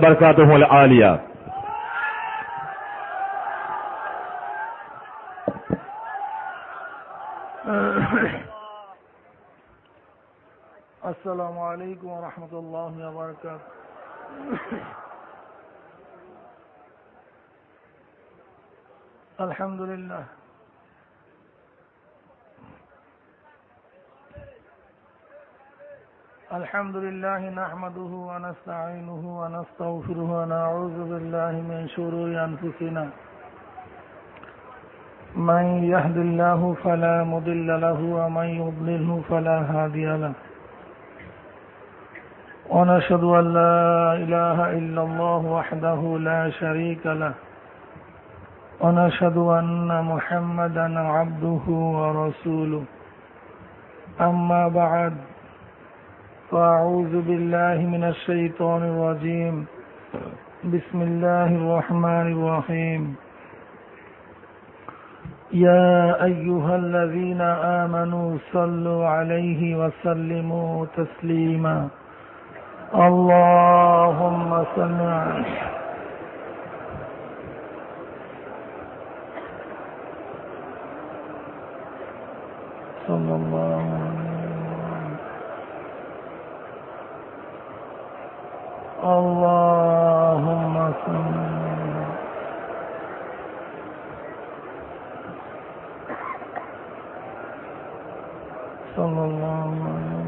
بركاته العالية. السلام عليكم ورحمة الله وبركاته. الحمد لله. الحمد لله نحمده ونستعينه ونستغفره ونعوذ بالله من شرور أنفسنا. من يهد الله فلا مضل له ومن يضلله فلا هادي له. ونشهد أن لا إله إلا الله وحده لا شريك له. ونشهد أن محمدا عبده ورسوله. أما بعد فأعوذ بالله من الشيطان الرجيم. بسم الله الرحمن الرحيم. يا أيها الذين آمنوا صلوا عليه وسلموا تسليما. اللهم صل صلى الله اللهم صل. صلى الله عليه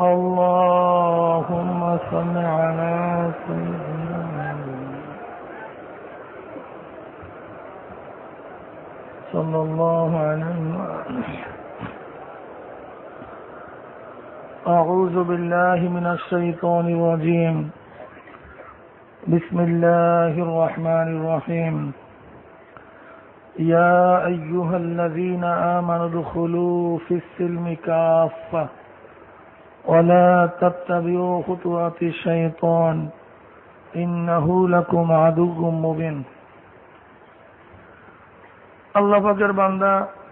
اللهم صل على سيدنا صلى الله عليه وسلم. أعوذ بالله من الشيطان الرجيم. بسم الله الرحمن الرحيم. يا أيها الذين آمنوا ادخلوا في السلم كافة ولا تتبعوا خطوات الشيطان. إنه لكم عدو مبين. الله فكر بنده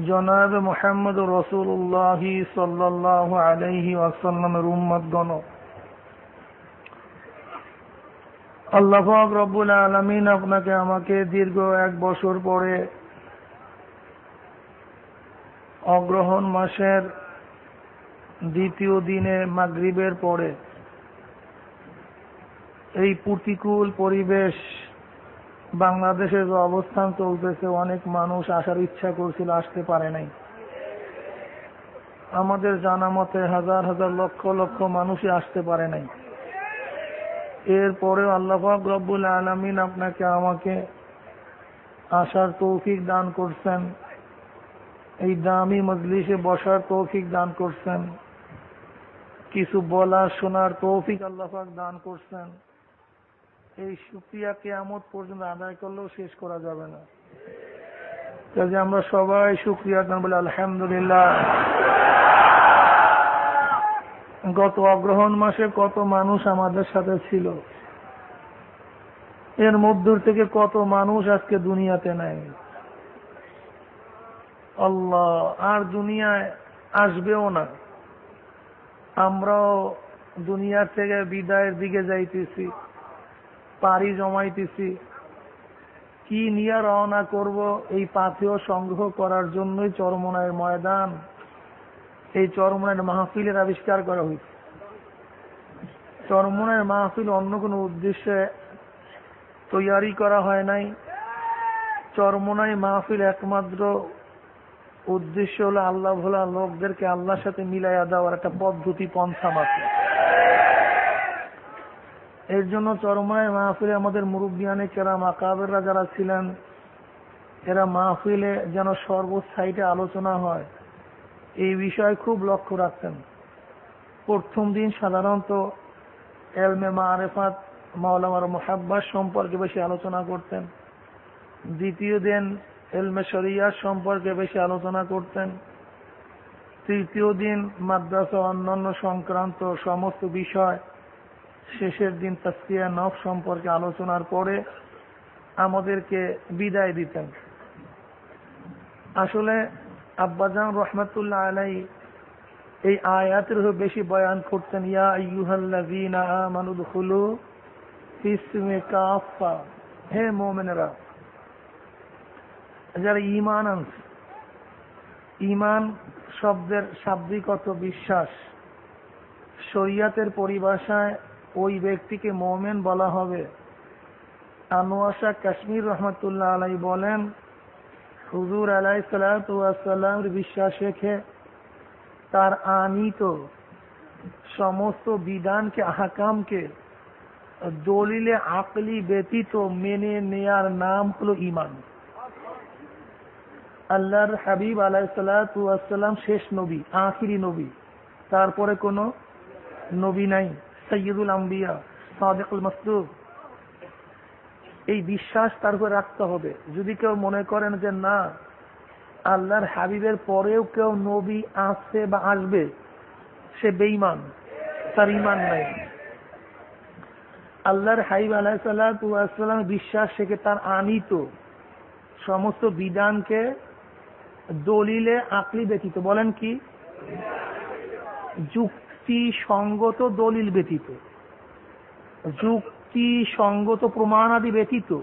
জনাব মোহাম্মদ রসুল্লাহ সাল্লাহ আলাইহি ওয়াসাল্লামের উম্মত গণ আল্লাহ রব্বুল আলমিন আপনাকে আমাকে দীর্ঘ এক বছর পরে অগ্রহণ মাসের দ্বিতীয় দিনে মাগরিবের পরে এই প্রতিকূল পরিবেশ বাংলাদেশে যে অবস্থান চলতেছে, অনেক মানুষ আসার ইচ্ছা করছিল, আসতে পারে নাই। আমাদের জানা মতে হাজার হাজার লক্ষ লক্ষ মানুষই আসতে পারে নাই। এরপরেও আল্লাহ রব্বুল আলমিন আপনাকে আমাকে আসার তৌফিক দান করছেন। এই দামি মজলিসে বসার তৌফিক দান করছেন। কিছু বলার শোনার তৌফিক আল্লাহাক দান করছেন। এই সুক্রিয়া কেয়ামত পর্যন্ত আদায় করলেও শেষ করা যাবে না। কাজে আমরা সবাই সুক্রিয়া বলে আলহামদুলিল্লাহ। গত অগ্রহণ মাসে কত মানুষ আমাদের সাথে ছিল। এর মধ্য থেকে কত মানুষ আজকে দুনিয়াতে নেয় আল্লাহ, আর দুনিয়ায় আসবেও না। আমরাও দুনিয়ার থেকে বিদায়ের দিকে যাইতেছি। পাড়ি জমাইতেছি। কি নিয়ে রওনা করব এই পাথেয় সংগ্রহ করার জন্যই চরমনায়ের ময়দান। এই চরমনায়ের মাহফিলের আবিষ্কার করা হয়েছে। চরমনায়ের মাহফিল অন্য কোনো উদ্দেশ্যে তৈয়ারি করা হয় নাই। চরমনায় মাহফিল একমাত্র উদ্দেশ্য হলো আল্লাহ ভোলা লোকদেরকে আল্লাহর সাথে মিলাইয়া দেওয়ার একটা পদ্ধতি পন্থা মাত্র এর জন্য চরমায় মাহফিলে আমাদের মুরব্বিয়ানে কেরাম, আকাবেররা যারা ছিলেন, এরা মাহফিলে যেন সর্বসাইটে আলোচনা হয়। এই বিষয়ে খুব লক্ষ্য রাখতেন। প্রথম দিন সাধারণত এলমে মা মারেফাত মাওলামার মোহাব্বাস সম্পর্কে বেশি আলোচনা করতেন। দ্বিতীয় দিন এলমে শরিয়ার সম্পর্কে বেশি আলোচনা করতেন। তৃতীয় দিন মাদ্রাসা অন্যান্য সংক্রান্ত সমস্ত বিষয় শেষের দিন তাস্কিয়া নফ সম্পর্কে আলোচনার পরে আমাদেরকে বিদায় দিতেন। আসলে আব্বাজান রহমতুল্লাহ আলাই এই আয়াতের বেশি বয়ান করতেন, ইয়া আইয়ুহাল্লাযীনা আমানু দুখুলু ফিসমে কাফা হে মুমিনেরা। যারা ঈমান আনছে, ঈমান শব্দের শাব্দিক অর্থ বিশ্বাস। শরিয়াতের পরিভাষায় ওই ব্যক্তিকে মোমেন বলা হবে। আনোয়াশা কাশ্মীর রহমতুল্লাহ আলাই বলেন, হুজুর আলাই সালামের বিশ্বাস রেখে তার আনিত সমস্ত বিধানকে, আহকামকে দলিলে আকলি ব্যতীত মেনে নেয়ার নাম হলো ইমান আল্লাহর হাবিব আলাইসাল্লাম শেষ নবী, আখিরি নবী। তারপরে কোনো নবী নাই। সৈয়দুল আম্বিয়া, সাদেকুল মসদুক এই বিশ্বাস তার উপরে রাখতে হবে। যদি কেউ মনে করেন যে না, আল্লাহর হাবিবের পরেও কেউ নবী আসছে বা আসবে, সে বেইমান তার ইমান নাই। আল্লাহর হাইব আলাহিসাল্লাম বিশ্বাস থেকে তার আনিত সমস্ত বিধানকে দলিলে আকলি ব্যতীত। বলেন কি? যুক্তি সঙ্গত দলিল ব্যতীত যুক্তি সঙ্গত প্রমাণাদি ব্যতীত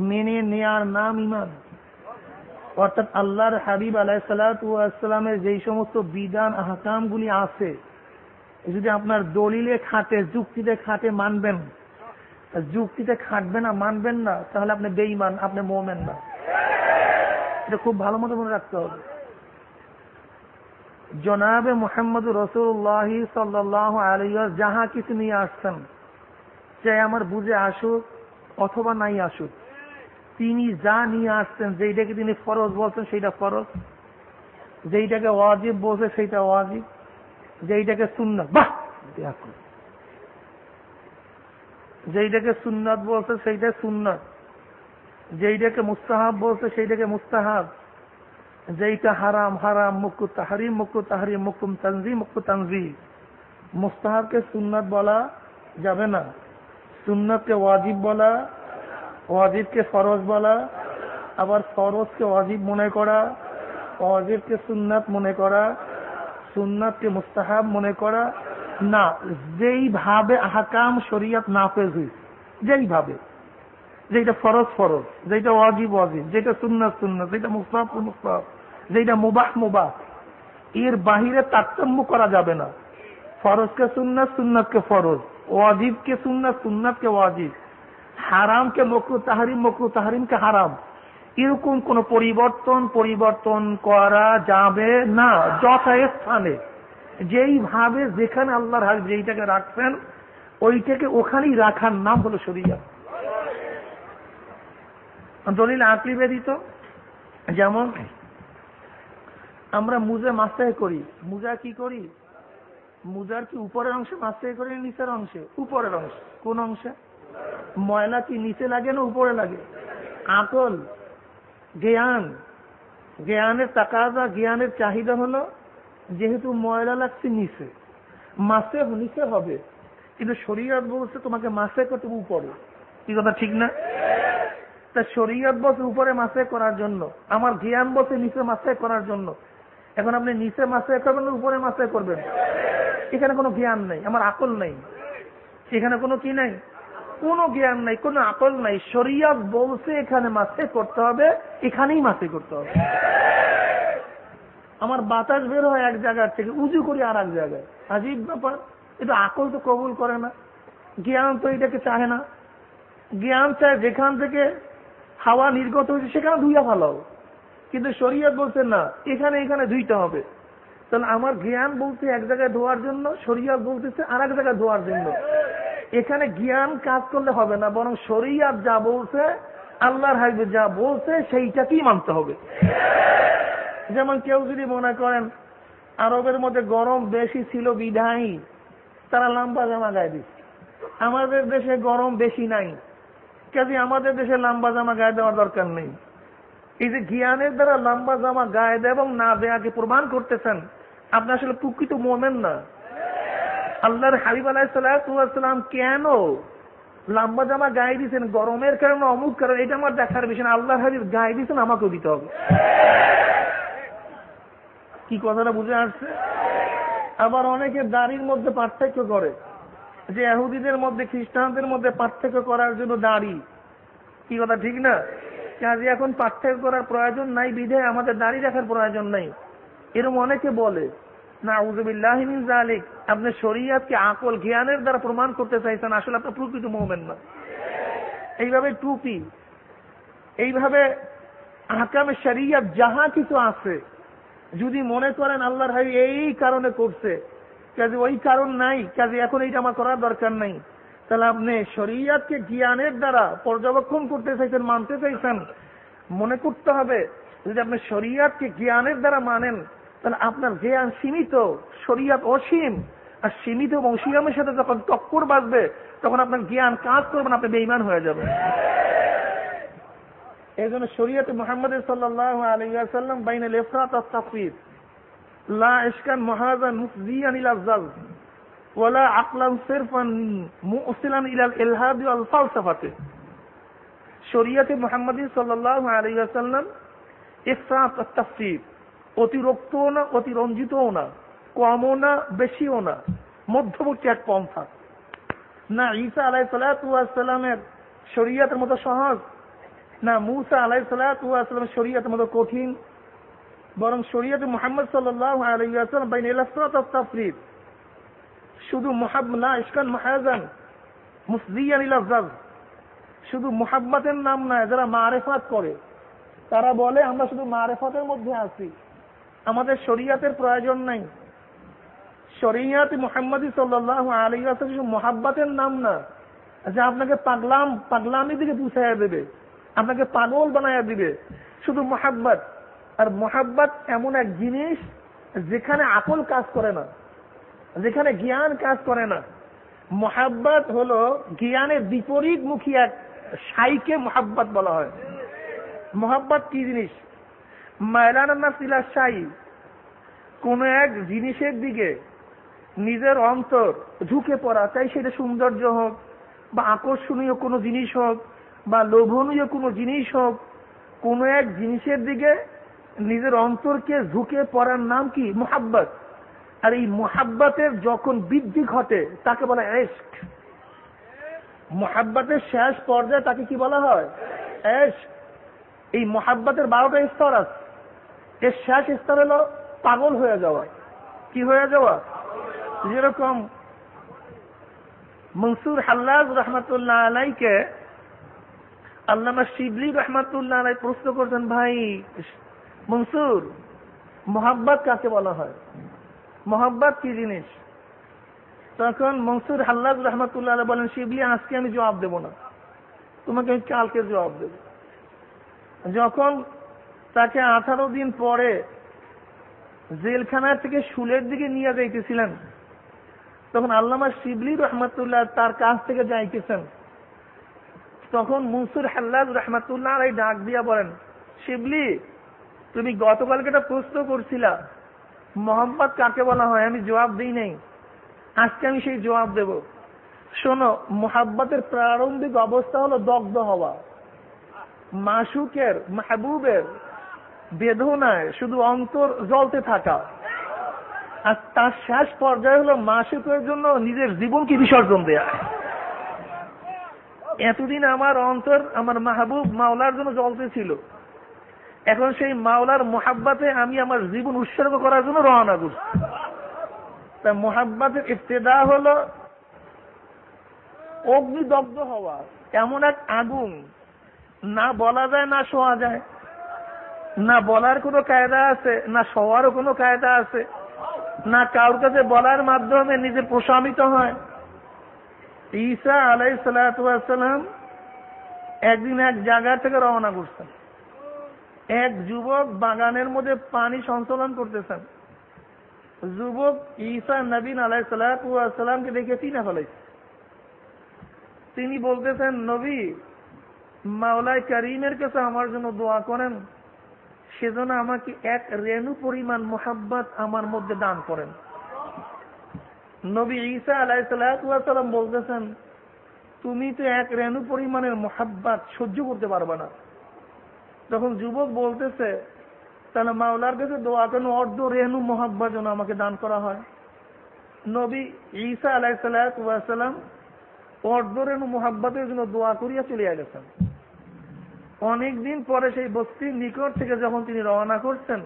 মেনে নেয়ার নাম ইমান। অর্থাৎ আল্লাহর হাবিব আলাহিসাল্লামের যেই সমস্ত বিধান, আহকামগুলি আছে যদি আপনার দলিলে খাটে, যুক্তিতে খাটে মানবেন যুক্তিতে খাটবে না, মানবেন না, তাহলে আপনি বেইমান আপনি মোমেন না। এটা খুব ভালো মতো মনে রাখতে হবে। জনাবে মোহাম্মদ রসুল্লাহ সাল্লাহ আলিয়া যাহা কিছু নিয়ে আসছেন, চাই আমার বুঝে আসুক অথবা নাই আসুক। তিনি যা নিয়ে আসছেন, যেইটাকে তিনি ফরজ বলছেন, সেইটা ফরজ। যেইটাকে ওয়াজিব বলছে, সেইটা ওয়াজিব। যেইটাকে সুন্নাত, বাহ! যেইটাকে সুন্নত বলছে, সেইটা সুন্নাত। যেইটাকে মুস্তাহাব বলছে, সেইটাকে মুস্তাহাব। যেইটা হারাম হারাম মুক্কু তাহারিম মুক্কু তাহারিম মুকুম তানজি মুক্কু তানজি মুস্তাহাবকে সুন্নাত বলা যাবে না। সুন্নতকে ওয়াজিব বলা, ওয়াজিবকে ফরজ বলা, আবার ফরজকে ওয়াজিব মনে করা, ওয়াজিবকে সুন্নাত মনে করা, সুন্নাতকে মুস্তাহাব মনে করা, না। যেইভাবে আহকাম শরিয়াত নাফেজ হয়েছে, যেইভাবে। যেটা ফরজ ফরজ। যেটা ওয়াজিব ওয়াজিব। যেটা সুন্নাত সুন্নাত যেটা মুস্তাহাব মুস্তাহাব যেটা মুবাহ মুবাহ। এর বাহিরে তারতম্য করা যাবে না। ফরজকে সুন্নাত সুন্নাতকে ফরজ। ওয়াজিবকে সুন্নাত সুন্নাতকে ওয়াজিব। হারামকে মকরু তাহারিম, মকরু তাহারিমকে হারাম। এরকম কোন পরিবর্তন পরিবর্তন করা যাবে না যথাস্থানে। যেইভাবে যেখানে আল্লাহর হাবিব যেইটাকে রাখছেন, ওইটাকে ওখানেই রাখার নাম হলো শরিয়া দলিল আকলি ব্যতীত? যেমন, আমরা মুজে মাস্তায় করি। মুজা কি করি? মুজার কি উপরের অংশে মাস্তায় করি নিচের অংশে? উপরের অংশে। কোন অংশে? ময়লা কি নিচে লাগে না উপরে লাগে? আকল, জ্ঞান। জ্ঞানের তাকাজা, জ্ঞানের চাহিদা হলো যেহেতু ময়লা লাগছে নিচে। মাসে নিচে হবে। কিন্তু শরীয়ত বলছে তোমাকে মাসে করতে উপরে। কি কথা ঠিক না? তা শরীয়ত বসে উপরে মাসে করার জন্য। আমার জ্ঞান বসে নিচে মাসে করার জন্য। এখন আপনি নিচে মাসে করবেন উপরে মাসে করবেন? এখানে কোনো জ্ঞান নেই, আমার আকল নেই। এখানে কোনো কি নাই? কোনো জ্ঞান নাই, কোনো আকল নাই। শরিয়াত বলছে এখানে মাসে করতে হবে, এখানেই মাসে করতে হবে। আমার বাতাস বের হয় এক জায়গার থেকে উঁচু করি আর এক জায়গায়। আজীব ব্যাপার এটা আকল তো কবুল করে না। জ্ঞান তো এটাকে চাহে না। জ্ঞান চায় যেখান থেকে হাওয়া নির্গত হয়েছে সেখানে ধুইয়া ভালো। কিন্তু শরীয়ত বলছে, না, এখানে এখানে ধুইতে হবে। তাহলে আমার জ্ঞান বলছে এক জায়গায় ধোয়ার জন্য, শরীয়ত বলতেছে আর এক জায়গায় ধোয়ার জন্য। এখানে জ্ঞান কাজ করলে হবে না, বরং শরীয়ত যা বলছে, আল্লাহর হাইবে যা বলছে, সেইটাকেই মানতে হবে। যেমন কেউ যদি মনে করেন, আরবের মধ্যে গরম বেশি ছিল বিধায়ী, তারা লম্বা জামা গায়ে দিচ্ছে। আমাদের দেশে গরম বেশি নাই। কাজে আমাদের দেশে লম্বা জামা গায়ে দেওয়ার দরকার নেই। এই যে জ্ঞানের দ্বারা লম্বা জামা গায়ে দেয় এবং না দেয়াকে প্রমাণ করতেছেন, আপনি আসলে প্রকৃত মোমেন না। আল্লাহর হাবিব আলাহিসাল্লাম কেন লম্বা জামা গায়ে দিয়েছেন? গরমের কারণে, অমুক কারণ, এটা আমার দেখার বিষয় না। আল্লাহর হাবিব গায়ে দিচ্ছেন আমাকেও দিতে হবে। কি কথাটা বুঝে আসছে? আবার অনেকে দাড়ির মধ্যে পার্থক্য করে। যে এহুদিদের মধ্যে, খ্রিস্টানদের মধ্যে পার্থক্য করার জন্য দাড়ি। কি কথা, ঠিক না? কাজে এখন পার্থক্য করার প্রয়োজন নাই বিধে আমাদের দাড়ি রাখার প্রয়োজন নাই। এরকম অনেকে বলে না উজুবিল্লাহিমিন জালিক আপনি শরীয়তকে আকল জ্ঞানের দ্বারা প্রমাণ করতে চাইছেন, আসলে আপনার প্রকৃত মোমেন না। এইভাবে টুপি, এইভাবে আহকামে শরিয়াত যাহা কিছু আছে, যদি মনে করেন আল্লাহর হাবি এই কারণে করছে কাজে ওই কারণ নাই, কাজে এখন এইটা আমার করার দরকার নাই। তাহলে আপনি শরিয়াতকে জ্ঞানের দ্বারা পর্যবেক্ষণ করতে চাইছেন, মানতে চাইছেন, মনে করতে হবে, যদি আপনি শরিয়াতকে জ্ঞানের দ্বারা মানেন, তাহলে আপনার জ্ঞান সীমিত, শরিয়াত অসীম। আর সীমিত এবং অসীমের সাথে যখন টক্কর বাঁচবে তখন আপনার জ্ঞান কাজ করবেন আপনি বেইমান হয়ে যাবেন। এই জন্য শরীয়ত মোহাম্মদ সাল্লাহ আলিয়াল্লাম বাইন এফরাত তাফির অতিরিক্তও না, অতিরঞ্জিতও না, কমও না, বেশিও না, মধ্যবর্তী এক পন্থা। না ঈসা আলাই সালাতামের শরীয়তের মতো সহজ, না মুসা আলাই সালাতামের শরীয়তের মতো কঠিন বরং শরীয়তে মোহাম্মদ সাল্লাহ শুধু শুধু মোহাব্বাতের নাম নয় যারা মারেফাত করে। তারা বলে, আমরা শুধু মারেফাতের মধ্যে আছি। আমাদের শরিয়াতের প্রয়োজন নাই। শরিয়াত মোহাম্মদী সাল্লাহ আলী শুধু মোহাব্বাতের নাম না, যে আপনাকে পাগলাম পাগলামি দিকে পুষাইয়া দেবে। আপনাকে পাগল বানাইয়া দিবে। শুধু মোহাব্বত। আর মোহাব্বত এমন এক জিনিস যেখানে আকল কাজ করে না, যেখানে জ্ঞান কাজ করে না। মোহাব্বত হলো জ্ঞানের বিপরীত মুখী এক সাইকে মোহাব্বত বলা হয়। মোহাব্বত কি জিনিস? মায়লানা সিলা সাই কোন এক জিনিসের দিকে নিজের অন্তর ঝুঁকে পড়া চাই সেটা সৌন্দর্য হোক বা আকর্ষণীয় কোনো জিনিস হোক বা লোভনীয় কোনো জিনিস হোক, কোনো এক জিনিসের দিকে নিজের অন্তরকে ঝুঁকে পড়ার নাম কি? মোহাব্বত। আর এই মোহাব্বতের যখন বৃদ্ধি ঘটে, তাকে বলা এস্ক মোহাব্বতের শেষ পর্যায়ে তাকে কি বলা হয়? এস্ক এই মোহাব্বতের বারোটা স্তর আছে। এর শেষ স্তর হলো পাগল হয়ে যাওয়া। কি হয়ে যাওয়া? যেরকম মনসুর হাল্লাজ রহমতুল্লাহ আলাইকে আল্লামা শিবলি রহমতুল্লাহ আলাই প্রশ্ন করছেন, ভাই মনসুর, মোহাব্বত কাকে বলা হয়? মোহাব্বত কি জিনিস? তখন মনসুর হাল্লাজ রহমতুল্লাহ বলেন, শিবলি, আজকে আমি জবাব দেব না। তোমাকে আমি কালকে জবাব দেব। যখন তাকে আঠারো দিন পরে জেলখানার থেকে শুলের দিকে নিয়ে যাইতেছিলেন, তখন আল্লামা শিবলি রহমতুল্লাহ তার কাছ থেকে যাইতেছেন। তখন মুসুর হাল্লাজ রহমতুল্লাহ ডাক দিয়া বলেন, শিবলি তুমি গতকালকে একটা প্রশ্ন করছিলা, মোহাম্মদ কাকে বলা হয়? আমি জবাব দিই নাই। আজকে আমি সেই জবাব দেব। শোনো, মোহাব্বতের প্রারম্ভিক অবস্থা হলো দগ্ধ হওয়া। মাসুকের, মাহবুবের বেদনায় শুধু অন্তর জ্বলতে থাকা। আর তার শেষ পর্যায়ে হলো মাসুকের জন্য নিজের জীবনকে বিসর্জন দেয়া। এতদিন আমার অন্তর, আমার মাহবুব মাওলার জন্য জ্বলতে ছিল এখন সেই মাওলার মোহাব্বাতে আমি আমার জীবন উৎসর্গ করার জন্য রওনা করছি তা মোহাব্বাতের ইফতেদা হলো অগ্নিদগ্ধ হওয়া, এমন এক আগুন। না বলা যায়, না শোয়া যায়। না বলার কোনো কায়দা আছে, না শোয়ারও কোনো কায়দা আছে। না কারোর কাছে বলার মাধ্যমে নিজে প্রশমিত হয়। ঈসা আলাই সালাম একদিন এক জায়গা থেকে রওনা করছেন। এক যুবক বাগানের মধ্যে পানি সঞ্চালন করতেছেন। যুবক ঈসা নবীন আলাই সালামকে দেখে চিনে ফেলাইছে তিনি বলতেছেন, নবী মাওলাই করিমের কাছে আমার জন্য দোয়া করেন। সেজন্য আমাকে এক রেণু পরিমাণ মোহাব্বত আমার মধ্যে দান করেন। নবী ঈসা আলাই আলাইসাল্লাম বলতেছেন, তুমি তো এক রেণু পরিমাণের মোহাব্বত সহ্য করতে পারবে না। তখন যুবক বলতেছে, তাহলে মাওলার কাছে দোয়া কেন অর্ধ রেণু মোহাব্বা যেন আমাকে দান করা হয়। নবী ঈসা আলাইসাল্লাম অর্ধরেণু মোহাব্বতের জন্য দোয়া করিয়া চলিয়া গেছেন। অনেকদিন পরে সেই বস্তির নিকট থেকে যখন তিনি রওনা করছেন,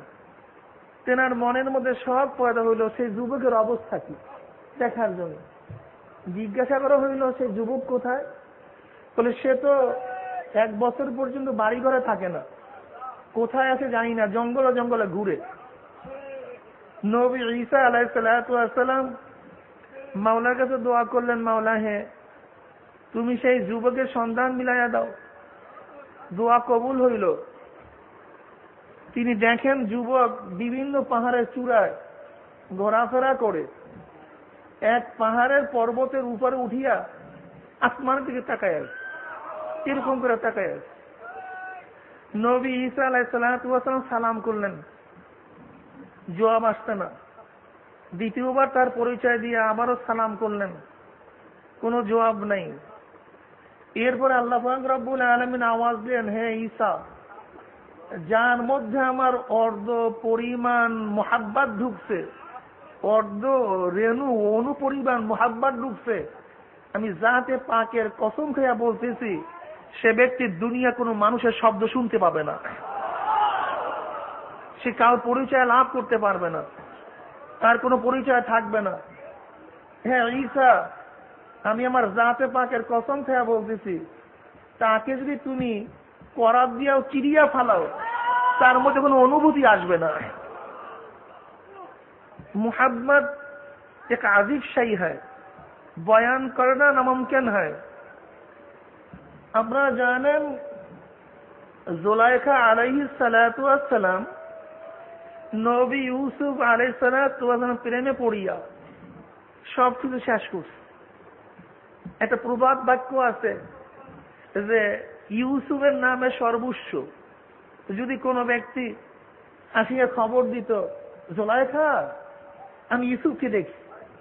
তেনার মনের মধ্যে সব পয়দা হইল, সেই যুবকের অবস্থা কি? দেখার জন্য। জিজ্ঞাসা করা হইল সেই যুবক কোথায়? বলে, সে তো এক বছর পর্যন্ত বাড়ি ঘরে থাকে না। কোথায় আছে জানি না, জঙ্গলে জঙ্গলে ঘুরে। নবী ঈসা আলাইসালাম মাওলার কাছে দোয়া করলেন, মাওলা হে, তুমি সেই যুবকের সন্ধান মিলাইয়া দাও। দোয়া কবুল হইল। তিনি দেখেন যুবক বিভিন্ন পাহাড়ের চূড়ায় ঘোরাফেরা করে। এক পাহাড়ের পর্বতের উপরে উঠিয়া আসমানের দিকে তাকায় আছে। এরকম করে তাকায় আছে? নবী ঈসা আলাইসালাম সালাম করলেন। জবাব আসতে না। দ্বিতীয়বার তার পরিচয় দিয়ে আবারও সালাম করলেন। কোনো জবাব নেই। এরপরে আল্লাহ রব্বুল আলমিন আওয়াজ দিলেন, হে ঈসা, যার মধ্যে আমার অর্ধ পরিমাণ মোহাব্বাত ঢুকছে, অর্ধ রেণু অনু পরিমাণ মোহাব্বাত ঢুকছে, আমি যাতে পাকের কসম খেয়া বলতেছি সে ব্যক্তির দুনিয়া কোনো মানুষের শব্দ শুনতে পাবে না। সে কার পরিচয় লাভ করতে পারবে না। তার কোনো পরিচয় থাকবে না। হ্যাঁ ঈসা, আমি আমার জাতে পাকের কসম খেয়া বলতেছি, তাকে যদি তুমি করাত দিয়াও চিড়িয়া ফালাও, তার মধ্যে কোনো অনুভূতি আসবে না। মুহাম্মদ এক আজিব শাহী হয়। বয়ান করনা নামুমকিন হয়। আপনারা জানেন জোলাইখা আলাইহি সালাম নবী ইউসুফ আলাই সালাম প্রেমে পড়িয়া সব কিছু শেষ করছে। একটা প্রবাদ বাক্য আছে যে ইউসুফের নামে সর্বস্ব যদি কোনো ব্যক্তি আসিয়া খবর দিত, জোলাইখা, আমি ইউসুফকে দেখি।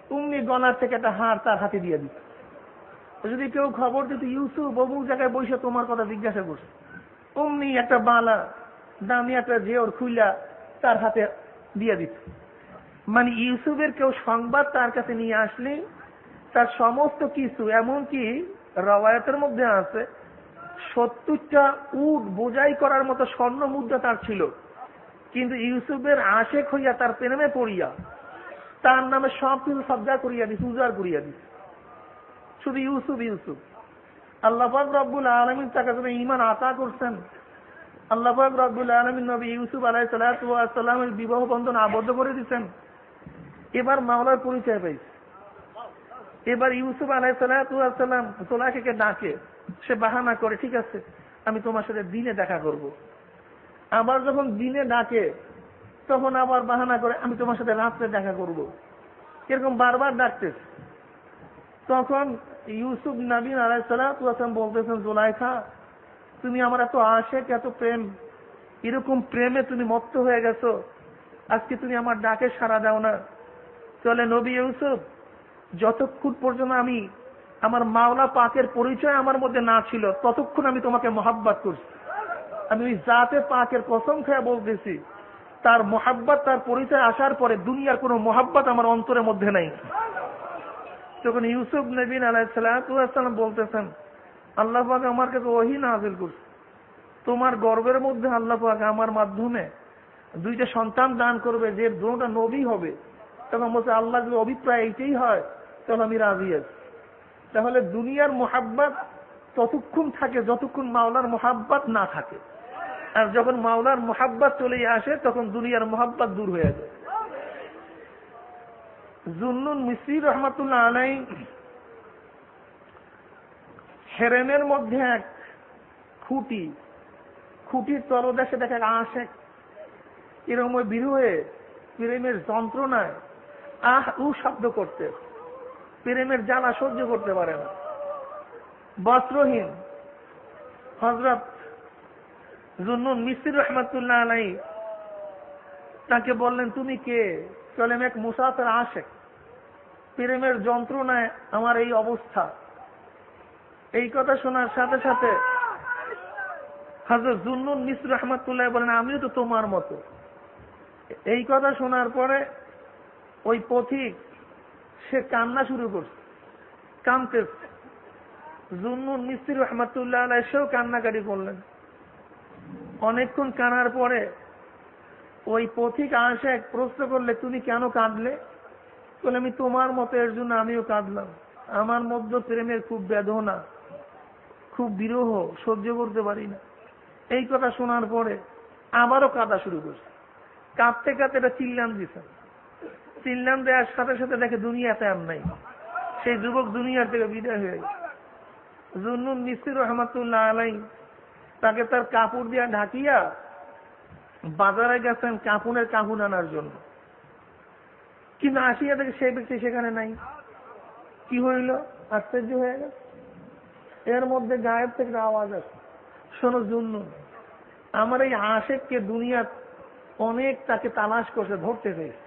তুমি গলার থেকে একটা হার তার হাতে দিয়ে দিত। যদি কেউ খবর দিত, ইউসুফ, অমুক জায়গায় বসে তোমার কথা জিজ্ঞাসা করছে। অমনি একটা বালা, দামি একটা জেওর খুইলা তার হাতে দিয়ে দিত। মানে ইউসুফের কেউ সংবাদ তার কাছে নিয়ে আসলে তার সমস্ত কিছু, এমনকি রবায়তের মধ্যে আছে, সত্তরটা উট বোঝাই করার মতো স্বর্ণ মুদ্রা তার ছিল। কিন্তু ইউসুফের আশেক হইয়া তার প্রেমে পড়িয়া, তার নামে সব কিছু সজ্জা করিয়া দিস উজার করিয়া দিস শুধু ইউসুফ ইউসুফ। আল্লাহাক রব্বুল আলমিন তাকে জন্য ইমান আতা করছেন। আল্লাহাক রব্বুল আলমিন নবী ইউসুফ আলাই সাল্লামের বিবাহ বন্ধন আবদ্ধ করে দিচ্ছেন এবার মামলার পরিচয় পাইছে। এবার ইউসুফ আলাই সাল্লাম তোলাকে ডাকে। সে বাহানা করে, ঠিক আছে, আমি তোমার সাথে দিনে দেখা করব। আবার যখন দিনে ডাকে, তখন আবার বাহানা করে, আমি তোমার সাথে রাত্রে দেখা করব। এরকম বারবার ডাকতেছে। তখন ইউসুফ নবীন আলাইসালাম বলতেছেন, জোলাইখা, তুমি আমার এত আশেক, এত প্রেম। এরকম প্রেমে তুমি মত্ত হয়ে গেছো। আজকে তুমি আমার ডাকে সারা দাও না। চলে নবী ইউসুফ, যতক্ষণ পর্যন্ত আমি আমার মাওলা পাকের পরিচয় আমার মধ্যে না ছিল, ততক্ষণ আমি তোমাকে মহাব্বাত করছি। আমি ওই জাতে পাকের কসম খেয়ে বলতেছি, তার মোহাব্বত, তার পরিচয় আসার পরে দুনিয়ার কোনো মোহাব্বত আমার অন্তরের মধ্যে নাই। তখন ইউসুফ নবীন আলাইসালাম বলতেছেন, আল্লাহ পাক আমার কাছে ওহি নাজিল করছে। তোমার গর্বের মধ্যে আল্লাহ পাক আমার মাধ্যমে দুইটা সন্তান দান করবে, যে দুটা নবী হবে। তখন বলছে, আল্লাহ যদি অভিপ্রায় এইটাই হয়, তাহলে আমি রাজি আছি। তাহলে দুনিয়ার মোহাব্বাত ততক্ষণ থাকে যতক্ষণ মাওলার মোহাব্বাত না থাকে। আর যখন মাওলার মোহাব্বাত চলে আসে, তখন দুনিয়ার মোহাব্বাত দূর হয়ে যায়। জুন্নুন মিসরি রহমাতুল্লাহ আলাই হেরেমের মধ্যে এক খুঁটি, খুঁটির তলদেশে দেখে আসে এরকম ওই বিরু হয়ে প্রেমের যন্ত্রণায় আহ উ শব্দ করতে। প্রেমের জ্বালা সহ্য করতে পারে না। বস্ত্রহীন। হজরত জুন্নুন মিসির রহমতুল্লাহ আলাই তাকে বললেন, তুমি কে? চলেন এক মুসাফের আশেক। প্রেমের যন্ত্রণায় আমার এই অবস্থা। এই কথা শোনার সাথে সাথে হাজর জুন্নুন মিসর রহমতুল্লাহ বলেন, আমিও তো তোমার মতো। এই কথা শোনার পরে ওই পথিক, সে কান্না শুরু করছে কানতে জুন্নুন মিস্ত্রি রহমাতুল্লাহ আলাই সেও কান্নাকাটি করলেন। অনেকক্ষণ কানার পরে ওই পথিক আসে এক প্রশ্ন করলে, তুমি কেন কাঁদলে? বলে, আমি তোমার মতো এর জন্য আমিও কাঁদলাম। আমার মধ্যে প্রেমের খুব বেদনা, খুব বিরহ, সহ্য করতে পারি না। এই কথা শোনার পরে আবারও কাঁদা শুরু করছে। কাঁদতে কাঁদতে এটা চিল্লাম দিছে। চিল্লাম দেওয়ার সাথে সাথে দেখে দুনিয়াতে আর নাই। সেই যুবক দুনিয়ার থেকে বিদায় হয়ে গেছে। জুন্নুন মিস্ত্রি রহমাতুল্লাহ আলাই তাকে তার কাপড় দিয়া ঢাকিয়া বাজারে গেছেন কাপুনের কাপুন আনার জন্য। কিন্তু আসিয়া থেকে সেই ব্যক্তি সেখানে নাই। কি হইল? আশ্চর্য হয়ে গেছে এর মধ্যে গায়েব থেকে আওয়াজ আছে। শোনো জুন্নুন আমার এই আশেককে দুনিয়া অনেক তাকে তালাশ করছে, ধরতে চেয়েছে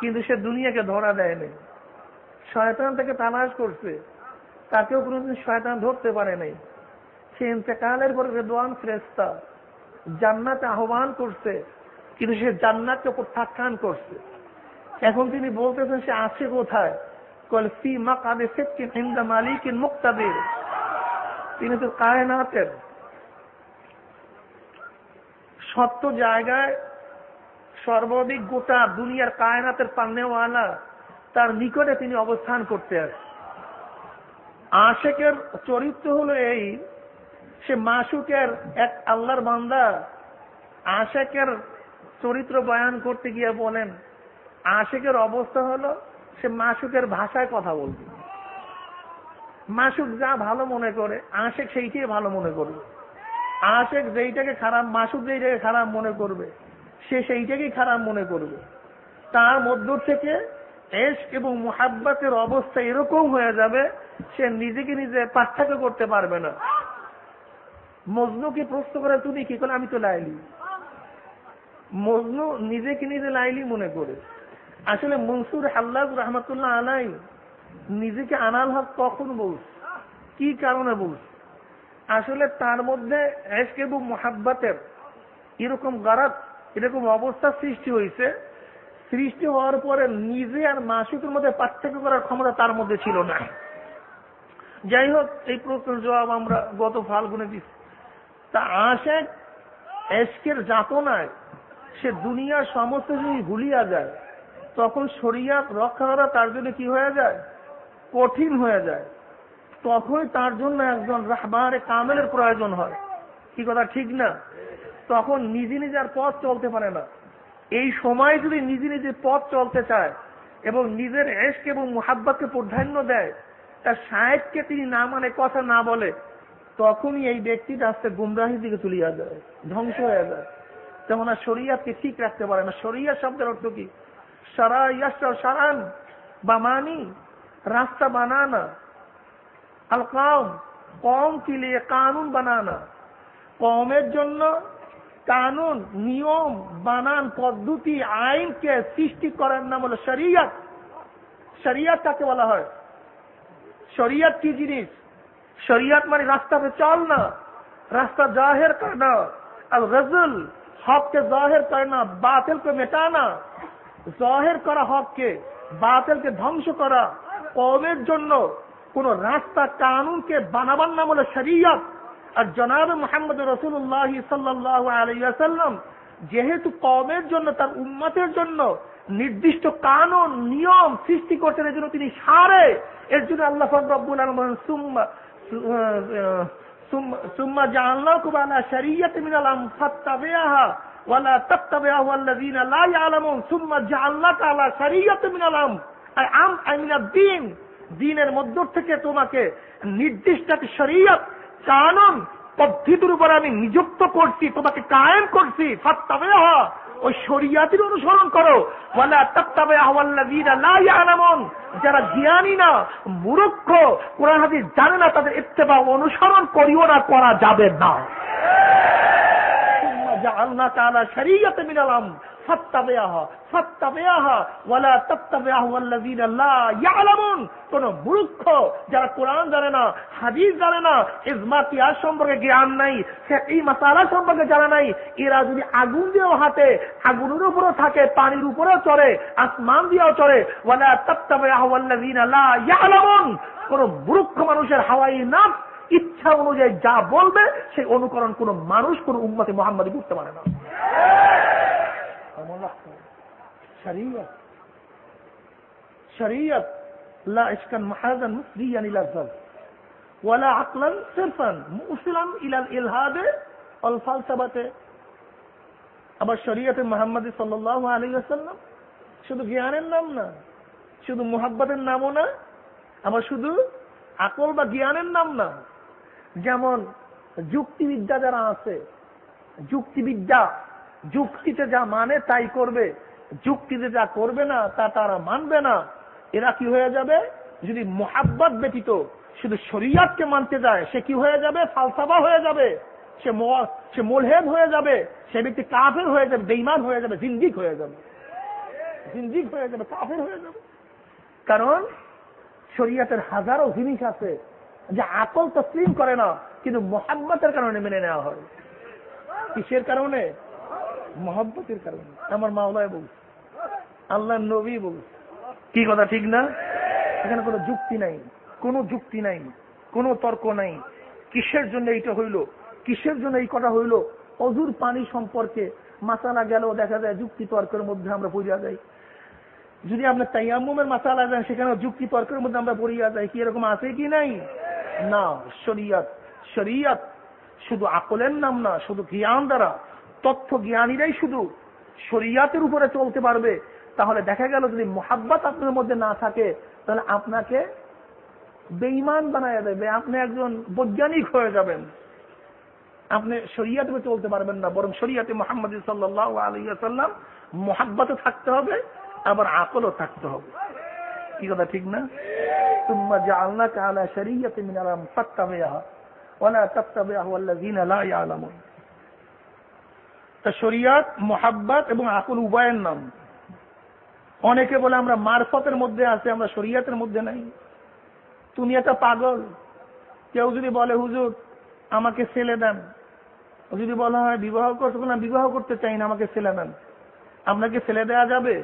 কিন্তু সে দুনিয়াকে ধরা দেয়নি। শয়তান তাকে তালাশ করছে। তাকেও কোনোদিন শয়তান ধরতে পারে নাই। সে ইন্তেকালের পরে রেদওয়ান ফ্রেস্তা জান্নাতে আহ্বান করছে। কিন্তু সে জান্নাতকে প্রত্যাখ্যান করছে। এখন তিনি বলতেছেন, সে আছে কোথায়? তিনি তো কায়নাতের। সত্য জায়গায় সর্বাধিক গোটা দুনিয়ার কায়নাতের পান্নেওয়ালা, তার নিকটে তিনি অবস্থান করতে আসেন আশেকের চরিত্র হলো এই, সে মাসুকের এক আল্লাহর বান্দা, আশেকের চরিত্র বয়ান করতে গিয়ে বলেন আশেকের অবস্থা হলো, সে মাসুকের ভাষায় কথা বলবে। মাসুক যা ভালো মনে করে, আশেক সেইটাই ভালো মনে করবে। আশেক যেইটাকে খারাপ, মাসুক যেইটাকে খারাপ মনে করবে, সে সেইটাকেই খারাপ মনে করবে। তার মধ্য থেকে এস এবং মোহাব্বাতের অবস্থা এরকম হয়ে যাবে, সে নিজেকে নিজে পার্থক্য করতে পারবে না। মজনুকে প্রশ্ন করে, তুমি কি করে আমি তো লাইলি। মজনু নিজেকে নিজে লাইলি মনে করে। আসলে মনসুর হাল্লাজ রহমতুল্লাহ আলাই নিজেকে আনাল হক কখন বলছে? কি কারণে বলছে? আসলে তার মধ্যে এসক এবং মোহাব্বাতের এরকম গারাত, এরকম অবস্থা সৃষ্টি হয়েছে। সৃষ্টি হওয়ার পরে নিজে আর মাসুকের মধ্যে পার্থক্য করার ক্ষমতা তার মধ্যে ছিল না। যাই হোক, এই প্রশ্নের জবাব আমরা গত ফাল্গুনে দিচ্ছি তা আশেক এসকের যাতনায় সে দুনিয়ার সমস্ত যদি ভুলিয়া যায়। তখন শরিয়া রক্ষা করা তার জন্য কি হয়ে যায়? কঠিন হয়ে যায়। তখনই তার জন্য একজন রাহবারে কামেলের প্রয়োজন হয়। কি কথা, ঠিক না? তখন নিজে নিজে আর পথ চলতে পারে না। এই সময় যদি নিজে নিজে পথ চলতে চায় এবং নিজের এশক এবং মুহাব্বাতকে প্রাধান্য দেয় তার সাহেবকে তিনি না মানে কথা না বলে, তখনই এই ব্যক্তিটা আস্তে গুমরাহির দিকে তুলিয়া যায়, ধ্বংস হয়ে যায়। তেমন আর শরিয়াতকে ঠিক রাখতে পারে না। শরিয়া শব্দের অর্থ কি? সারা ইয়াসর সারান বা মানি রাস্তা বানানা আল কম কম के लिए কানুন বানানা কমের জন্য কানুন নিয়ম বানান পদ্ধতি আইনকে সৃষ্টি করার নাম হলো শরিয়ত শরিয়ত কাকে বলা হয় শরিয়ত কি জিনিস শরিয়ত মানে রাস্তা पे चलना रास्ता जाहिर करना अब गजल हक के जाहिर करना बातिल को मिटाना জাহের করা হককে বাতিলকে ধ্বংস করা কমের জন্য কোন রাস্তা কানুনকে বানাবার নাম হলো শরিয়ত। আর জনাব মোহাম্মদ রসুল্লাহ সাল্লাহ আলাইসাল্লাম যেহেতু কমের জন্য, তার উন্মতের জন্য নির্দিষ্ট কানুন, নিয়ম সৃষ্টি করছেন এর জন্য তিনি সারে। এর জন্য আল্লাহ রব্বুল সুম্মা সুম্মা জাআলনাকুম আলা শারিয়াতিন মিনাল আম সুম্মা জাআলনাকা আলা শারিয়াতিন মিনাল আম আই আম, আই মিনাদ দ্বীন দ্বীনের মধ্য থেকে তোমাকে নির্দিষ্ট শরীয়ত পদ্ধতির উপর আমি নিযুক্ত করছি, তোমাকে কায়েম করছি। ফাত্তাবিআহা, ওই শরিয়াতির অনুসরণ করো। ওয়ালা তাত্তাবিআহু আল্লাযীনা লা ইয়ালামুন। যারা জ্ঞানী না, মূর্খ, কোরআন জানে না, তাদের ইত্তেবা অনুসরণ করিও না, করা যাবে না। ইয়ালামুন কোন মূর্খ যারা কোরআন জানে না জানে না সম্পর্কে জ্ঞান নাই সম্পর্কে জানা নাই। এরা যদি আগুন দিয়েও হাতে আগুনের উপরেও থাকে, পানির উপরেও চড়ে, আসমান দিয়েও চড়ে, ওয়ালা তাত্তাবিআহু আল্লাযীনা লা ইয়ালামুন। কোন মূর্খ মানুষের হাওয়াই নাম ইচ্ছা অনুযায়ী যা বলবে সেই অনুকরণ কোন মানুষ কোন উম্মতে মোহাম্মদী করতে পারে না শরীয়ত শরীয়ত لا إشكا محاذا مفضيا إلى الزل ولا عقلا صرفا موصلا إلى الإلهاد والفلسفة আবার শরীয়তে মোহাম্মদ সাল্লাহ আলী আসাল্লাম শুধু জ্ঞানের নাম না শুধু মোহাব্বতের নামও না আবার শুধু আকল বা জ্ঞানের নাম না যেমন যুক্তিবিদ্যা যারা আছে, যুক্তিবিদ্যা, যুক্তিতে যা মানে তাই করবে, যুক্তিতে যা করবে না তা তারা মানবে না। এরা কি হয়ে যাবে? যদি মোহাব্বত ব্যতীত শুধু শরিয়াতকে মানতে যায়, সে কি হয়ে যাবে? ফালসাফা হয়ে যাবে। সে সে মোলহেদ হয়ে যাবে। সে ব্যক্তি কাফের হয়ে যাবে বেইমান হয়ে যাবে, জিন্দিক হয়ে যাবে। জিন্দিক হয়ে যাবে, কাফের হয়ে যাবে। কারণ শরিয়াতের হাজারো জিনিস আছে যে আকল তসলিম করে না, কিন্তু মোহাম্মতের কারণে মেনে নেওয়া হয়। কিসের কারণে? মহব্বতের কারণে। আমার মাওলায় বলছে আল্লাহ নবী বলছে কি কথা ঠিক না? এখানে কোনো যুক্তি নাই। কোনো যুক্তি নাই। কোনো তর্ক নাই। কিসের জন্য এইটা হইল? কিসের জন্য এই কথা হইল? অজুর পানি সম্পর্কে মাসালা গেলেও দেখা যায় যুক্তি তর্কের মধ্যে আমরা পড়িয়া যাই। যদি আপনার তাইয়ামের মাসালা যান সেখানে যুক্তি তর্কের মধ্যে আমরা পড়িয়া যাই। কি এরকম আছে কি নাই? না, শরিয়াত। শরিয়াত শুধু আকলের নাম না, শুধু জ্ঞান দ্বারা। তথ্য জ্ঞানীরাই শুধু শরিয়াতের উপরে চলতে পারবে। তাহলে দেখা গেল যদি মোহাব্বত আপনার মধ্যে না থাকে, তাহলে আপনাকে বেইমান বানায় দেবে। আপনি একজন বৈজ্ঞানিক হয়ে যাবেন। আপনি শরিয়াতে চলতে পারবেন না, বরং শরিয়াতে মোহাম্মদ সাল্লাহ আলহাম মোহাব্বতে থাকতে হবে, আবার আকলও থাকতে হবে। কি কথা, ঠিক না? ثم جعلناك على شريعة من الأمر فاتبعها ولا تتبعه الذين لا يعلمون তা শরিয়াত মোহাব্বত এবং আকল উভয়ের নাম অনেকে বলে আমরা মারফতের মধ্যে আছে আমরা শরিয়াতের মধ্যে নাই তুমি একটা পাগল কেউ যদি বলে হুজুর আমাকে ছেলে দেন যদি বলা হয় বিবাহ করতে না বিবাহ করতে চাই না আমাকে ছেলে দেন আপনাকে ছেলে দেওয়া যাবে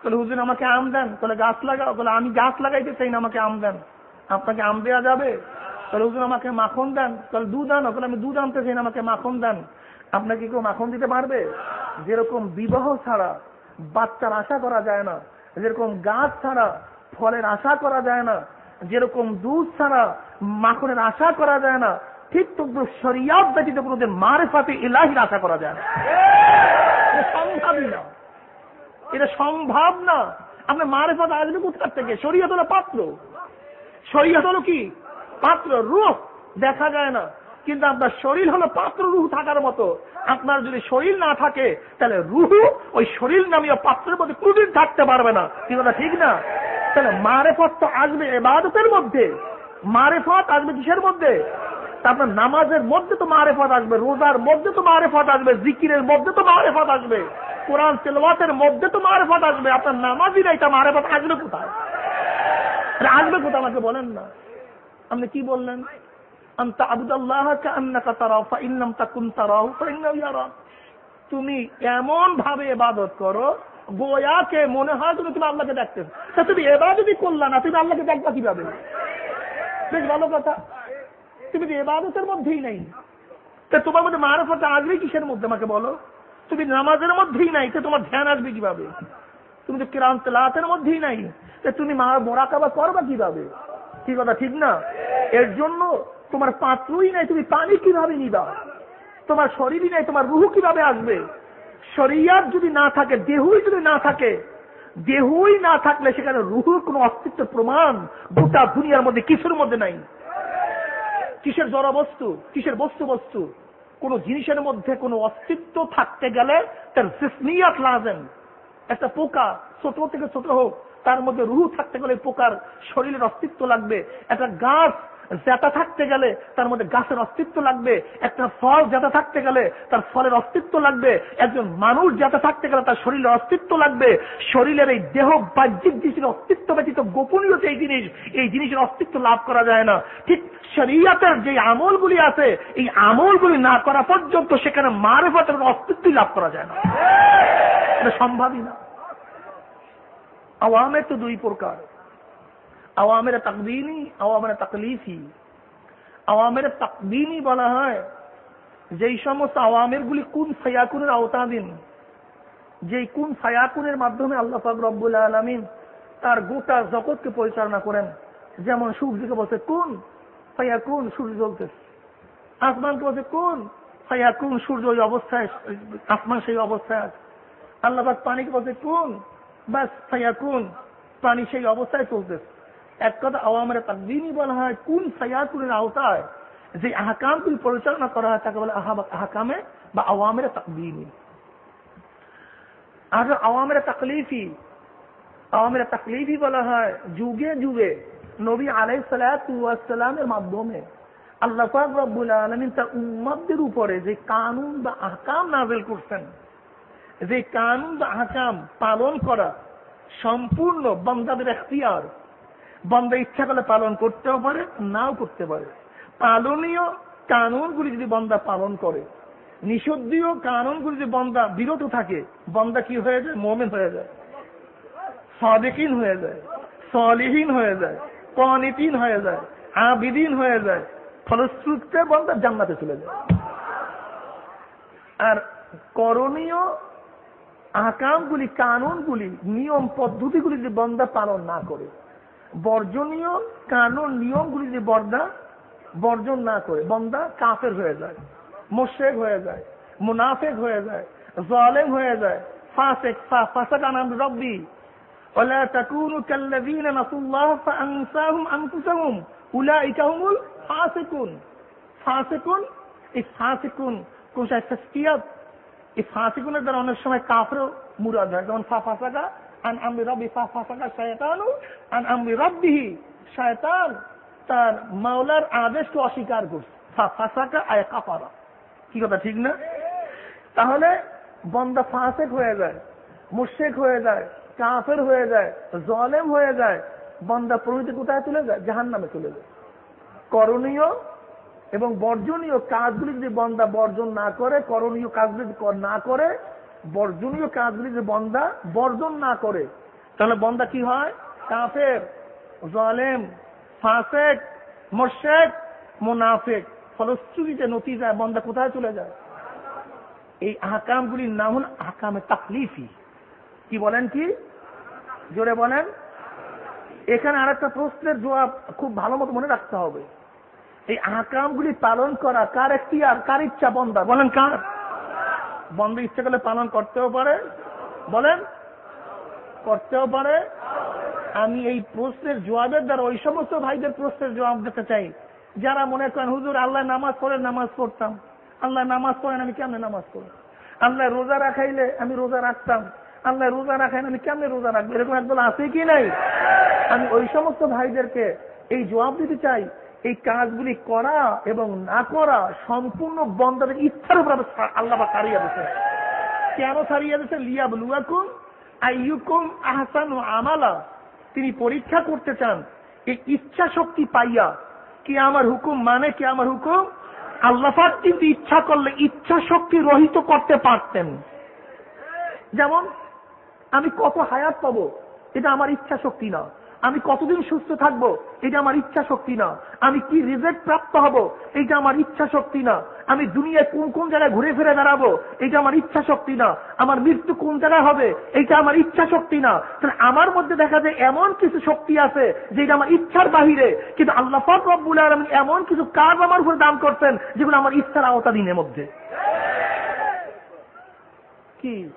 তাহলে হুজুর আমাকে আম দেন, তাহলে গাছ লাগাও, তাহলে আমি গাছ লাগাইতে চাই না আমাকে আম দেন। আপনাকে আম দেওয়া যাবে? তাহলে হুজুর আমাকে মাখন দেন, তাহলে দুধ আনো, তাহলে আমি দুধ আনতে চাই না, আমাকে মাখন দেন। আপনাকে কেউ মাখন দিতে পারবে? যেরকম বিবাহ ছাড়া বাচ্চার আশা করা যায় না, যেরকম গাছ ছাড়া ফলের আশা করা যায় না, যেরকম দুধ ছাড়া মাখনের আশা করা যায় না, ঠিক তদ্রুপ শরিয়াত ব্যতীত কোনোদিন মারেফাতে ইলাহির আশা করা যায় না। সম্ভবই না। এটা সম্ভব না। আপনার মারেফাত আসবে কোথার থেকে? শরীয়ত হলো পাত্র। শরীয়ত হলো কি? পাত্র রূপ দেখা যায় না। কিন্তু আপনার শরীর হলো পাত্র, রুহ থাকার মতো। আপনার যদি শরীর না থাকে, তাহলে রুহু ওই শরীর নামীয় পাত্রের মধ্যে কোনদিন থাকতে পারবে না। কি কথা ঠিক না? তাহলে মারেফত তো আসবে এবাদতের মধ্যে। মারেফত আসবে কিসের মধ্যে? তারপর নামাজের মধ্যে তো মারেফত আসবে, রোজার মধ্যে তো মারেফত আসবে, জিকিরের মধ্যে তো মারেফত আসবে। কোরআন তেলওয়াতের মধ্যে তো মারেফত আসবে। আপনার নামাজই নাই, তা মারেফত আসবে কোথায়? আসবে কোথায় আমাকে বলেন না। আপনি কি বললেন? তুমি এমন ভাবে এবাদত করো গোয়াকে মনে হয় তুমি তুমি আল্লাহকে দেখতে তা তুমি এবাদতই করলা না, তুমি আল্লাহকে দেখবা কীভাবে? বেশ ভালো কথা। তুমি তো এবাদতের মধ্যেই নাই। তোমার মধ্যে মারফত আসবে কিসের মধ্যে আমাকে বলো? তুমি নামাজের মধ্যেই নাই, তো তোমার ধ্যান আসবে কীভাবে? তুমি তো কিরাম তেলাতের মধ্যেই নাই তুমি মোরাকাবা করবা কীভাবে? কি কথা, ঠিক না? এর জন্য তোমার পাত্রই নাই, তুমি পানি কীভাবে নিবা? তোমার শরীরই নাই, তোমার রুহু কীভাবে আসবে? শরিয়ার যদি না থাকে, দেহুই যদি না থাকে, দেহুই না থাকলে সেখানে রুহুর কোন অস্তিত্ব প্রমাণ গোটা দুনিয়ার মধ্যে কিসের মধ্যে নাই? কিসের জড় বস্তু কিসের বস্তু বস্তু কোন জিনিসের মধ্যে কোনো অস্তিত্ব থাকতে গেলে তার জিসমিয়াত লাজেন একটা পোকা, ছোট থেকে ছোট হোক, তার মধ্যে রুহু থাকতে গেলে পোকার শরীরের অস্তিত্ব লাগবে। একটা গাছ জেতা থাকতে গেলে তার মধ্যে গাছের অস্তিত্ব লাগবে, একটা ফল জেতা থাকতে গেলে তার ফলের অস্তিত্ব লাগবে, একজন মানুষ জেতা থাকতে গেলে তার শরীরের অস্তিত্ব লাগবে, শরীরের এই দেহ বাহ্যিক জিনিসের অস্তিত্ব ব্যতীত গোপনীয় যে জিনিস, এই জিনিসের অস্তিত্ব লাভ করা যায় না। ঠিক শরিয়াতের যে আমলগুলি আছে, এই আমলগুলি না করা পর্যন্ত সেখানে মারেফতের অস্তিত্বই লাভ করা যায় না। এটা সম্ভবই না। আওয়ামের তো দুই প্রকার। আওয়ামের তাকদিনী আওয়ামের তাকলিফি। আওয়ামের তাকদিনী বলা হয়, যেই সমস্ত আওয়ামের গুলি কোন ফায়াকুনের আওতাধীন, যেই কোন ফায়াকুনের মাধ্যমে আল্লাহ পাক রব্বুল আলমিন তার গোটা জগৎকে পরিচালনা করেন। যেমন সূর্যকে বলছে কোন ফায়াকুন, সূর্য জ্বলতেছে আসমানকে বলছে কোন ফায়াকুন, সূর্য ওই অবস্থায়, আসমান সেই অবস্থায় আছে। আল্লাহ পানিকে বলছে কোন, বাস ফায়াকুন, পানি সেই অবস্থায় চলতেছে। এক কথা আওয়ামের তাকদিনই বলা হয়, কোন ফায়াকুনের আওতায় যে আহকামগুলি পরিচালনা করা হয়, তাকে বলে আহকামে বা আওয়ামের তাকদিনী আর আওয়ামের তাকলিফি আওয়ামের তাকলিফি বলা হয় যুগে যুগে নবী আলাই সালামের মাধ্যমে। আল্লাহ রব্বুল আলমিন তার উম্মদের উপরে যে কানুন বা আহকাম নাজেল করছেন, যে কানুন বা আহকাম পালন করা সম্পূর্ণ বন্দাদের এখতিয়ার বন্দা ইচ্ছা করলে পালন করতেও পারে, নাও করতে পারে। পালনীয় কানুনগুলি যদি বন্দা পালন করে, নিষিদ্ধীয় কানুনগুলি যদি বন্দা বিরত থাকে বন্দা কি হয়ে যায়? মোমেন হয়ে যায়। সাদেকিন হয়ে যায়। সলিহীন হয়ে যায়। কনিতিন হয়ে যায়। আবিদিন হয়ে যায়। ফলশ্রুতিতে বন্দা জান্নাতে চলে যায়। আর করণীয় আকামগুলি, কানুনগুলি, নিয়ম পদ্ধতিগুলি যদি বন্দা পালন না করে বর্জনীয় কানুন নিয়মগুলি যদি বর্দা বর্জন না করে বন্দা কাফের হয়ে যায় মোশেক হয়ে যায় মুনাফেক হয়ে যায় জলেম হয়ে যায় ফাসেক ফাসাক আনাম রব্বি ولا تكونوا كالذين نسوا الله فأنساهم أنفسهم أولئك هم الفاسقون ফাসিকুন এই ফাসিকুন কোন তাসকিয়াত এই ফাসিকুনের দ্বারা অনেক সময় কাফরও মুরাদ হয় যেমন ফা ফাসাকা আন আমরি রব্বি শয়তানু আন আমরি রব্বিহি শয়তান তার মাওলার আদেশকে অস্বীকার করছে। কি কথা, ঠিক না? তাহলে বন্দা ফাসেক হয়ে যায় মুশেক হয়ে যায়, কাফের হয়ে যায়, জলেম হয়ে যায়, বন্দা প্রভৃতি কোথায় চলে যায়? জাহান নামে চলে যায়। করণীয় এবং বর্জনীয় কাজগুলি যদি বন্দা বর্জন না করে, করণীয় কাজগুলি না করে বর্জনীয় কাজগুলি যদি বন্দা বর্জন না করে। তাহলে বন্দা কি হয়? কাফের, জলেম, ফাসেক মোশেক মোনাফেক। ফলশ্রুতিতে নতি যায় বন্দা কোথায় চলে যায়? এই আহকামগুলির নাম হল আহকামে তাকলিফি কি বলেন কি? জোরে বলেন। এখানে আর একটা প্রশ্নের জবাব খুব ভালো মতো মনে রাখতে হবে। এই আহকামগুলি পালন করা কার একটি আর কার ইচ্ছা বন্দা? বলেন কার? বন্ধ ইচ্ছে করলে পালন করতেও পারে। বলেন? করতেও পারে। আমি এই প্রশ্নের জবাবের দ্বারা ওই সমস্ত ভাইদের প্রশ্নের জবাব দিতে চাই। যারা মনে করেন, হুজুর, আল্লাহ নামাজ পড়ে নামাজ পড়তাম। আল্লাহ নামাজ পড়েন আমি কেমনে নামাজ পড়ি আল্লাহ রোজা রাখাইলে আমি রোজা রাখতাম। আল্লাহ রোজা রাখাইন আমি কেমনে রোজা রাখব? এরকম একদল আছে কি নাই? আমি ওই সমস্ত ভাইদেরকে এই জবাব দিতে চাই এই কাজগুলি করা এবং না করা সম্পূর্ণ বন্ধাদের ইচ্ছার উপর আল্লাহ সারিয়ে দিয়েছে। কেন সারিয়ে দিয়েছে? লিয়া বলুয়াকুম আইয়ুকুম আহসান আমালা। তিনি পরীক্ষা করতে চান, এই ইচ্ছা শক্তি পাইয়া। কি আমার হুকুম মানে কি আমার হুকুম? আল্লাহাক কিন্তু ইচ্ছা করলে ইচ্ছা শক্তি রহিত করতে পারতেন। যেমন, আমি কত হায়াত পাবো, এটা আমার ইচ্ছা শক্তি না। আমি কতদিন সুস্থ থাকব? এটা আমার ইচ্ছা শক্তি না। আমি কি রিজেক্ট প্রাপ্ত হব? এটা আমার ইচ্ছা শক্তি না। আমি দুনিয়ায় কোন কোন জায়গায় ঘুরে ফিরে দাঁড়াবো এটা আমার ইচ্ছা শক্তি না। আমার মৃত্যু কোন জায়গায় হবে? এটা আমার ইচ্ছা শক্তি না। তাহলে আমার মধ্যে দেখা যায় এমন কিছু শক্তি আছে যেটা আমার ইচ্ছার বাহিরে। কিন্তু আল্লাহ রব্বুল আলম এমন কিছু কাজ আমার উপরে দান করতেন যেগুলো আমার ইচ্ছার আওতাধীনের মধ্যে। কি?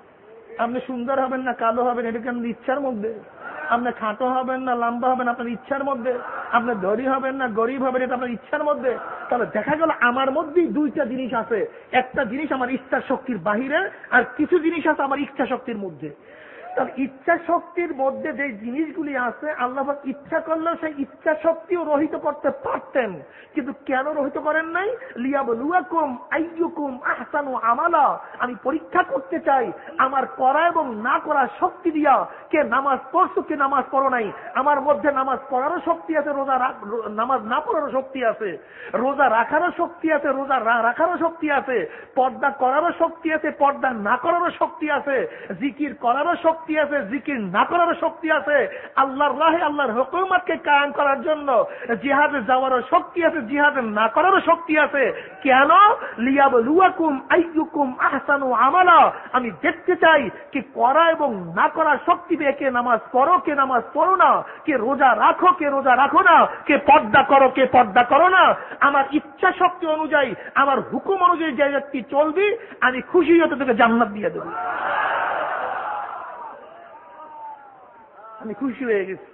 আপনি সুন্দর হবেন না কালো হবেন? এটা কি ইচ্ছার মধ্যে? আপনি খাটো হবেন না, লম্বা হবেন, আপনার ইচ্ছার মধ্যে। আপনি ধরি হবেন না, গরিব হবেন এটা আপনার ইচ্ছার মধ্যে। তাহলে দেখা গেল আমার মধ্যেই দুইটা জিনিস আছে। একটা জিনিস আমার ইচ্ছা শক্তির বাহিরে, আর কিছু জিনিস আছে আমার ইচ্ছা শক্তির মধ্যে। তার ইচ্ছা শক্তির মধ্যে যে জিনিসগুলি আছে, আল্লাহ ইচ্ছা করলেও সেই ইচ্ছা শক্তিও রহিত করতে পারতেন। কিন্তু কেন রহিত করেন নাই? লিয়াবলুয়াকুম আইয়ুকুম আহসানু আমালা। আমি পরীক্ষা করতে চাই, আমার করা এবং না করার শক্তি দিয়া। কে নামাজ পড়ছো, কে নামাজ পড়ো নাই? আমার মধ্যে নামাজ পড়ারও শক্তি আছে, রোজা নামাজ না পড়ারও শক্তি আছে। রোজা রাখারও শক্তি আছে, রোজা রাখারও শক্তি আছে। পর্দা করারও শক্তি আছে, পর্দা না করারও শক্তি আছে। জিকির করারও শক্তি আছে, জিকির না করারও শক্তি আছে। আল্লাহর রাহে আল্লাহর হুকুমতকে কায়ন করার জন্য জিহাদে যাওয়ারও শক্তি আছে, জিহাদে না করারও শক্তি আছে। কেন? লিয়াবলুয়াকুম আইয়ুকুম আহসানু আমালা। আমি দেখতে চাই কি করা এবং না করার শক্তি পেয়ে কে নামাজ পড়ো, কে নামাজ পড়ো না, কে রোজা রাখো, কে রোজা রাখো না, কে পর্দা করো, কে পর্দা করো না। আমার ইচ্ছা শক্তি অনুযায়ী, আমার হুকুম অনুযায়ী যে ব্যক্তি চলবি, আমি খুশি হতে তোকে জান্নাত দিয়ে দেবো। আমি খুশি হয়ে গেছি।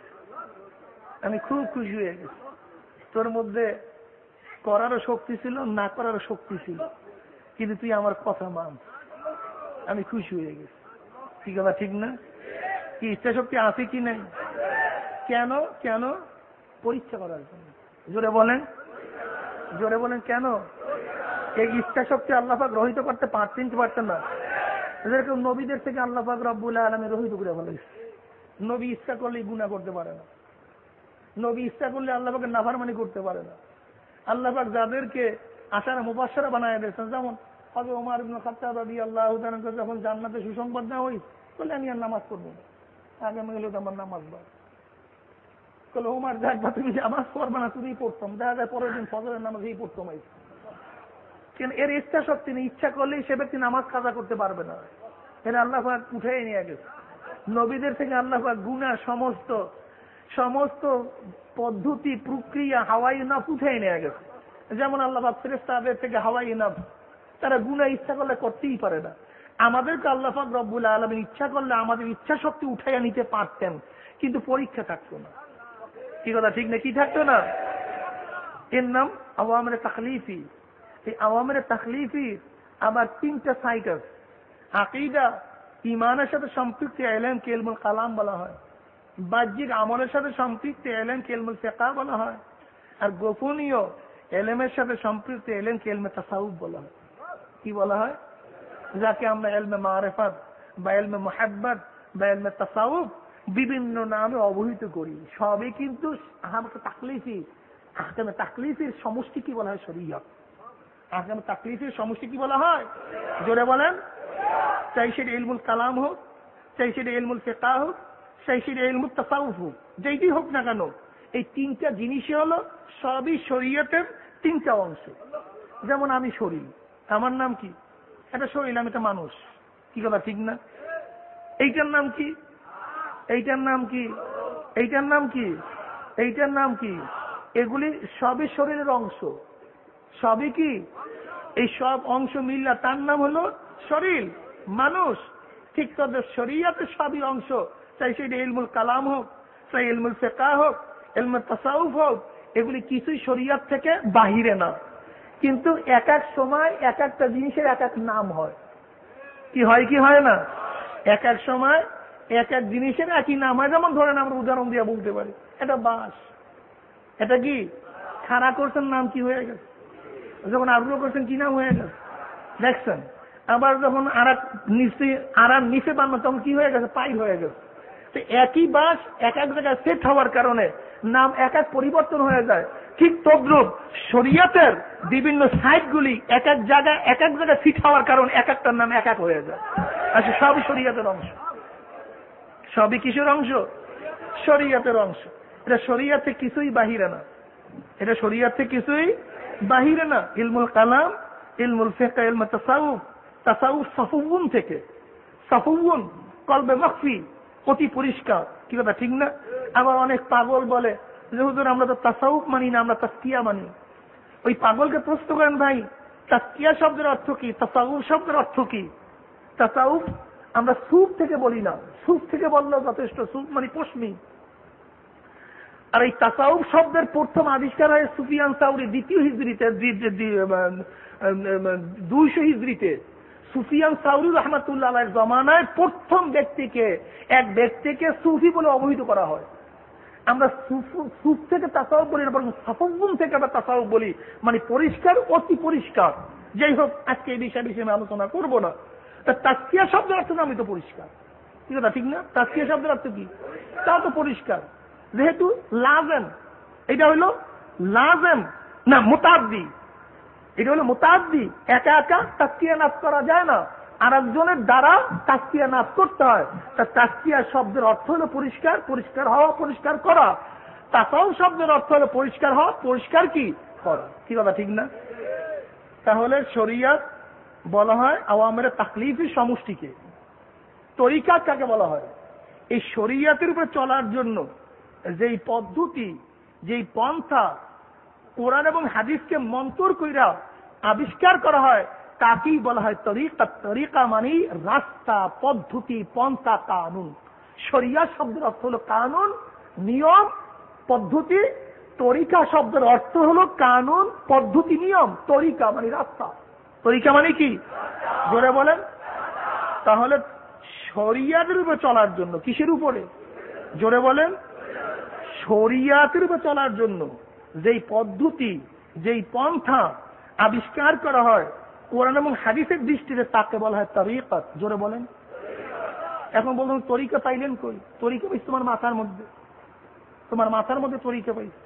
আমি খুব খুশি হয়ে গেছি। তোর মধ্যে করারও শক্তি ছিল, না করারও শক্তি ছিল। কিন্তু তুই আমার কথা মান। আমি খুশি হয়ে গেছি। ঠিক কথা, ঠিক না? কি ইচ্ছা শক্তি আছে কি নাই? কেন কেন? পরীক্ষা করার জন্য। জোরে বলেন। জোরে বলেন, কেন? এই ইচ্ছা শক্তি আল্লাহাক রহিত করতে পারতেন কি পারতেন না? এদেরকে নবীদের থেকে আল্লাহাক রব্বুল আলমে রহিত করে ফেলেছে। নবী ইচ্ছা করলে গুণা করতে পারে না। নবী ইচ্ছা করলে আল্লাহকে নাফারমানি করতে পারে না। আল্লাহাক যাদেরকে আশারা মুবাসারা বানায় দিয়েছেন, যেমন হবে ওমার ইবনে রাদিয়াল্লাহু তাআলা যখন জান্নাতে সুসংবাদ দেওয়া হই বলে, আমি আর নামাজ পড়ব না। আগামী হলো আমার নামাজ বা বলে ওমার, যাক বা, তুমি নামাজ পড়বে না তুমি পড়তাম। দেখা যায় পরের দিন ফজরের নামাজ এই পড়তাম এই কেন, এর ইচ্ছা শক্তি নেই ইচ্ছা করলেই সে ব্যক্তি নামাজ কাজা করতে পারবে না। এর আল্লাহ উঠে নিয়ে গেছে। নবীদের থেকে আল্লাহ গুণা সমস্ত সমস্ত পদ্ধতি, প্রক্রিয়া হাওয়াই নাফ উঠে নিয়ে গেছে। যেমন আল্লাহ ফেরেস্তাদের থেকে হাওয়াই নাফ তারা গুণা ইচ্ছা করলে করতেই পারে না। আমাদেরকে আল্লাহাক রব্বুল আলমী ইচ্ছা করলে আমাদের ইচ্ছা শক্তি উঠাইয়া নিতে পারতেন, কিন্তু পরীক্ষা থাকতো না। কি কথা, ঠিক না, কি থাকতো না? এর নাম আওয়ামের তাকলিফি এই আওয়ামের তাকলিফি আবার তিনটা সাইট আছে। আকিদা ইমানের সাথে সম্পৃক্ত এলেন কেলমুল কালাম বলা হয়। বাহ্যিক আমলের সাথে সম্পৃক্ত এলেন কেলমুল ফেকা বলা হয়। আর গোপনীয় এলেমের সাথে সম্পৃক্ত এলেন কেলমে তাসাউফ বলা হয়। কি বলা হয়? যাকে আমরা এলমে মারেফাত বা এলমে মোহাব্বত বা এলমে তাসাউফ বিভিন্ন নামে অবহিত করি। সবই কিন্তু আহমকে তাকলিফি। আহকামে তাকলিফের সমষ্টি কি বলা হয়? শরীয়ত। আহকামে তাকলিফের সমষ্টি কি বলা হয়? জোরে বলেন। চাই সেটা ইলমুল কালাম হোক, চাই সেটা ইলমুল ফেকা হোক, চাই সেটা ইলমুল তাসাউফ হোক, যেইটি হোক না কেন, এই তিনটা জিনিসই হলো সবই শরীয়তের তিনটা অংশ। যেমন আমি শরীর, আমার নাম কি? এটা শরীর, আমি একটা মানুষ। কি কথা, ঠিক না? এইটার নাম কি? এইটার নাম কি? এইটার নাম কি? এইটার নাম কি? এগুলি সবই শরীরের অংশ। সবই কি? এই সব অংশ মিল্লা তার নাম হলো শরীর, মানুষ, ঠিক তাদের শরীয়তে সবই অংশ। চাই সেটা ইলমুল কালাম হোক, চাই ইলমুল ফেকা হোক, ইলমুল তাসাউফ হোক, এগুলি কিছুই শরীয়ত থেকে বাহিরে না। কিন্তু এক এক সময় এক একটা জিনিসের এক এক নাম হয়। কি হয় কি হয় না? এক এক সময় এক এক জিনিসের একই নাম হয়। যেমন ধরেন আমরা উদাহরণ দিয়ে বলতে পারি, এটা বাস এটা কি? খাড়া করছেন, নাম কি হয়ে গেছে? যখন আগ্রহ করছেন, কি নাম হয়ে গেছে? দেখছেন? আবার যখন আর নিচে আর নিচে বানানো তখন কি হয়ে গেছে? পাই হয়ে গেছে। তো একই বাস এক এক জায়গায় সেট হওয়ার কারণে নাম এক এক পরিবর্তন হয়ে যায়। ঠিক তদ্রুপ শরিয়াতের বিভিন্ন সাইটগুলি এক এক জায়গায়, এক এক জায়গায় ফিট হওয়ার কারণ এক একটার নাম এক এক হয়ে যায়। আচ্ছা সবই শরিয়াতের অংশ। সবই কিসের অংশ? শরিয়াতের অংশ। এটা শরিয়াতে কিছুই বাহিরে না। এটা শরিয়াতে কিছুই বাহিরে না। ইলমুল কালাম, ইলমুল ফেকা ইলমুল তাসাউফ। তাসাউফ থেকে। কলবে অতি পরিষ্কার। কি ঠিক না? আবার অনেক পাগল বলে আমরা তো তাসাউফ মানি না, আমরা মানি। ওই পাগলকে প্রশ্ন করেন, ভাই শব্দের অর্থ কি? তাসাউফ শব্দের অর্থ কি? তাসাউফ, আমরা সুপ থেকে বলি না। সুপ থেকে যথেষ্ট সুপ মানে পশ্মি। আর এই তাসাউফ শব্দের প্রথম আবিষ্কার হয় সুফিয়ান সাউরি দ্বিতীয় হিজড়িতে দুইশো হিজড়িতে। সুফিয়ান সাউরি রহমাতুল্লাহ জমানায় প্রথম ব্যক্তিকে, এক ব্যক্তিকে সুফি বলে অবহিত করা হয়। আমরা সুফ থেকে তাসাউফ বলি, না বরং সাফুম থেকে আমরা তাসাউফ বলি। মানে পরিষ্কার, অতি পরিষ্কার। যাই হোক, আজকে এই বিষয়ে বিষয়ে আমি আলোচনা করব না। তা তাস্কিয়া শব্দের অর্থ আমি তো পরিষ্কার। ঠিক আছে ঠিক না? তাস্কিয়া শব্দের অর্থ কি? তা তো পরিষ্কার। যেহেতু লাজেম, এটা হইল লাজেম, না মোতাব্দি এটা হলো মোতাব্দি একা একা তাস্কিয়া নাচ করা যায় না। আর একজনের দ্বারা তাস্কিয়া নাচ করতে হয়। তা তাস্কিয়া শব্দের অর্থ হলো পরিষ্কার পরিষ্কার হওয়া, পরিষ্কার করা। তাসাও শব্দের অর্থ হলো পরিষ্কার হওয়া, পরিষ্কার কি? করা। কি কথা ঠিক না? তাহলে শরিয়াত বলা হয় আওয়ামের তাকলিফি সমষ্টিকে। তরিকা কাকে বলা হয়? এই শরিয়াতের উপরে চলার জন্য যেই পদ্ধতি, যেই পন্থা কোরআন এবং হাদিসকে মন্তর কইরা আবিষ্কার করা হয়, তাকেই বলা হয় তরিকা। তরিকা মানে রাস্তা, পদ্ধতি, পন্থা, কানুন। সরিয়া শব্দের অর্থ হল কানুন, নিয়ম, পদ্ধতি। তরিকা শব্দের অর্থ হল কানুন, পদ্ধতি, নিয়ম। তরিকা মানে রাস্তা। তরিকা মানে কি? জোরে বলেন। তাহলে শরিয়াতের উপরে চলার জন্য কিসের উপরে? জোরে বলেন। শরিয়াতের উপরে চলার জন্য যেই পদ্ধতি, যেই পন্থা আবিষ্কার করা হয় কোরআন এবং হাদিসের দৃষ্টিতে তাকে বলা হয় তরিকত। জোরে বলেন। এখন বলুন, তরিকা পাইলেন কই? তরিকা পাইছি তোমার মাথার মধ্যে। তোমার মাথার মধ্যে তরিকা পাইছি।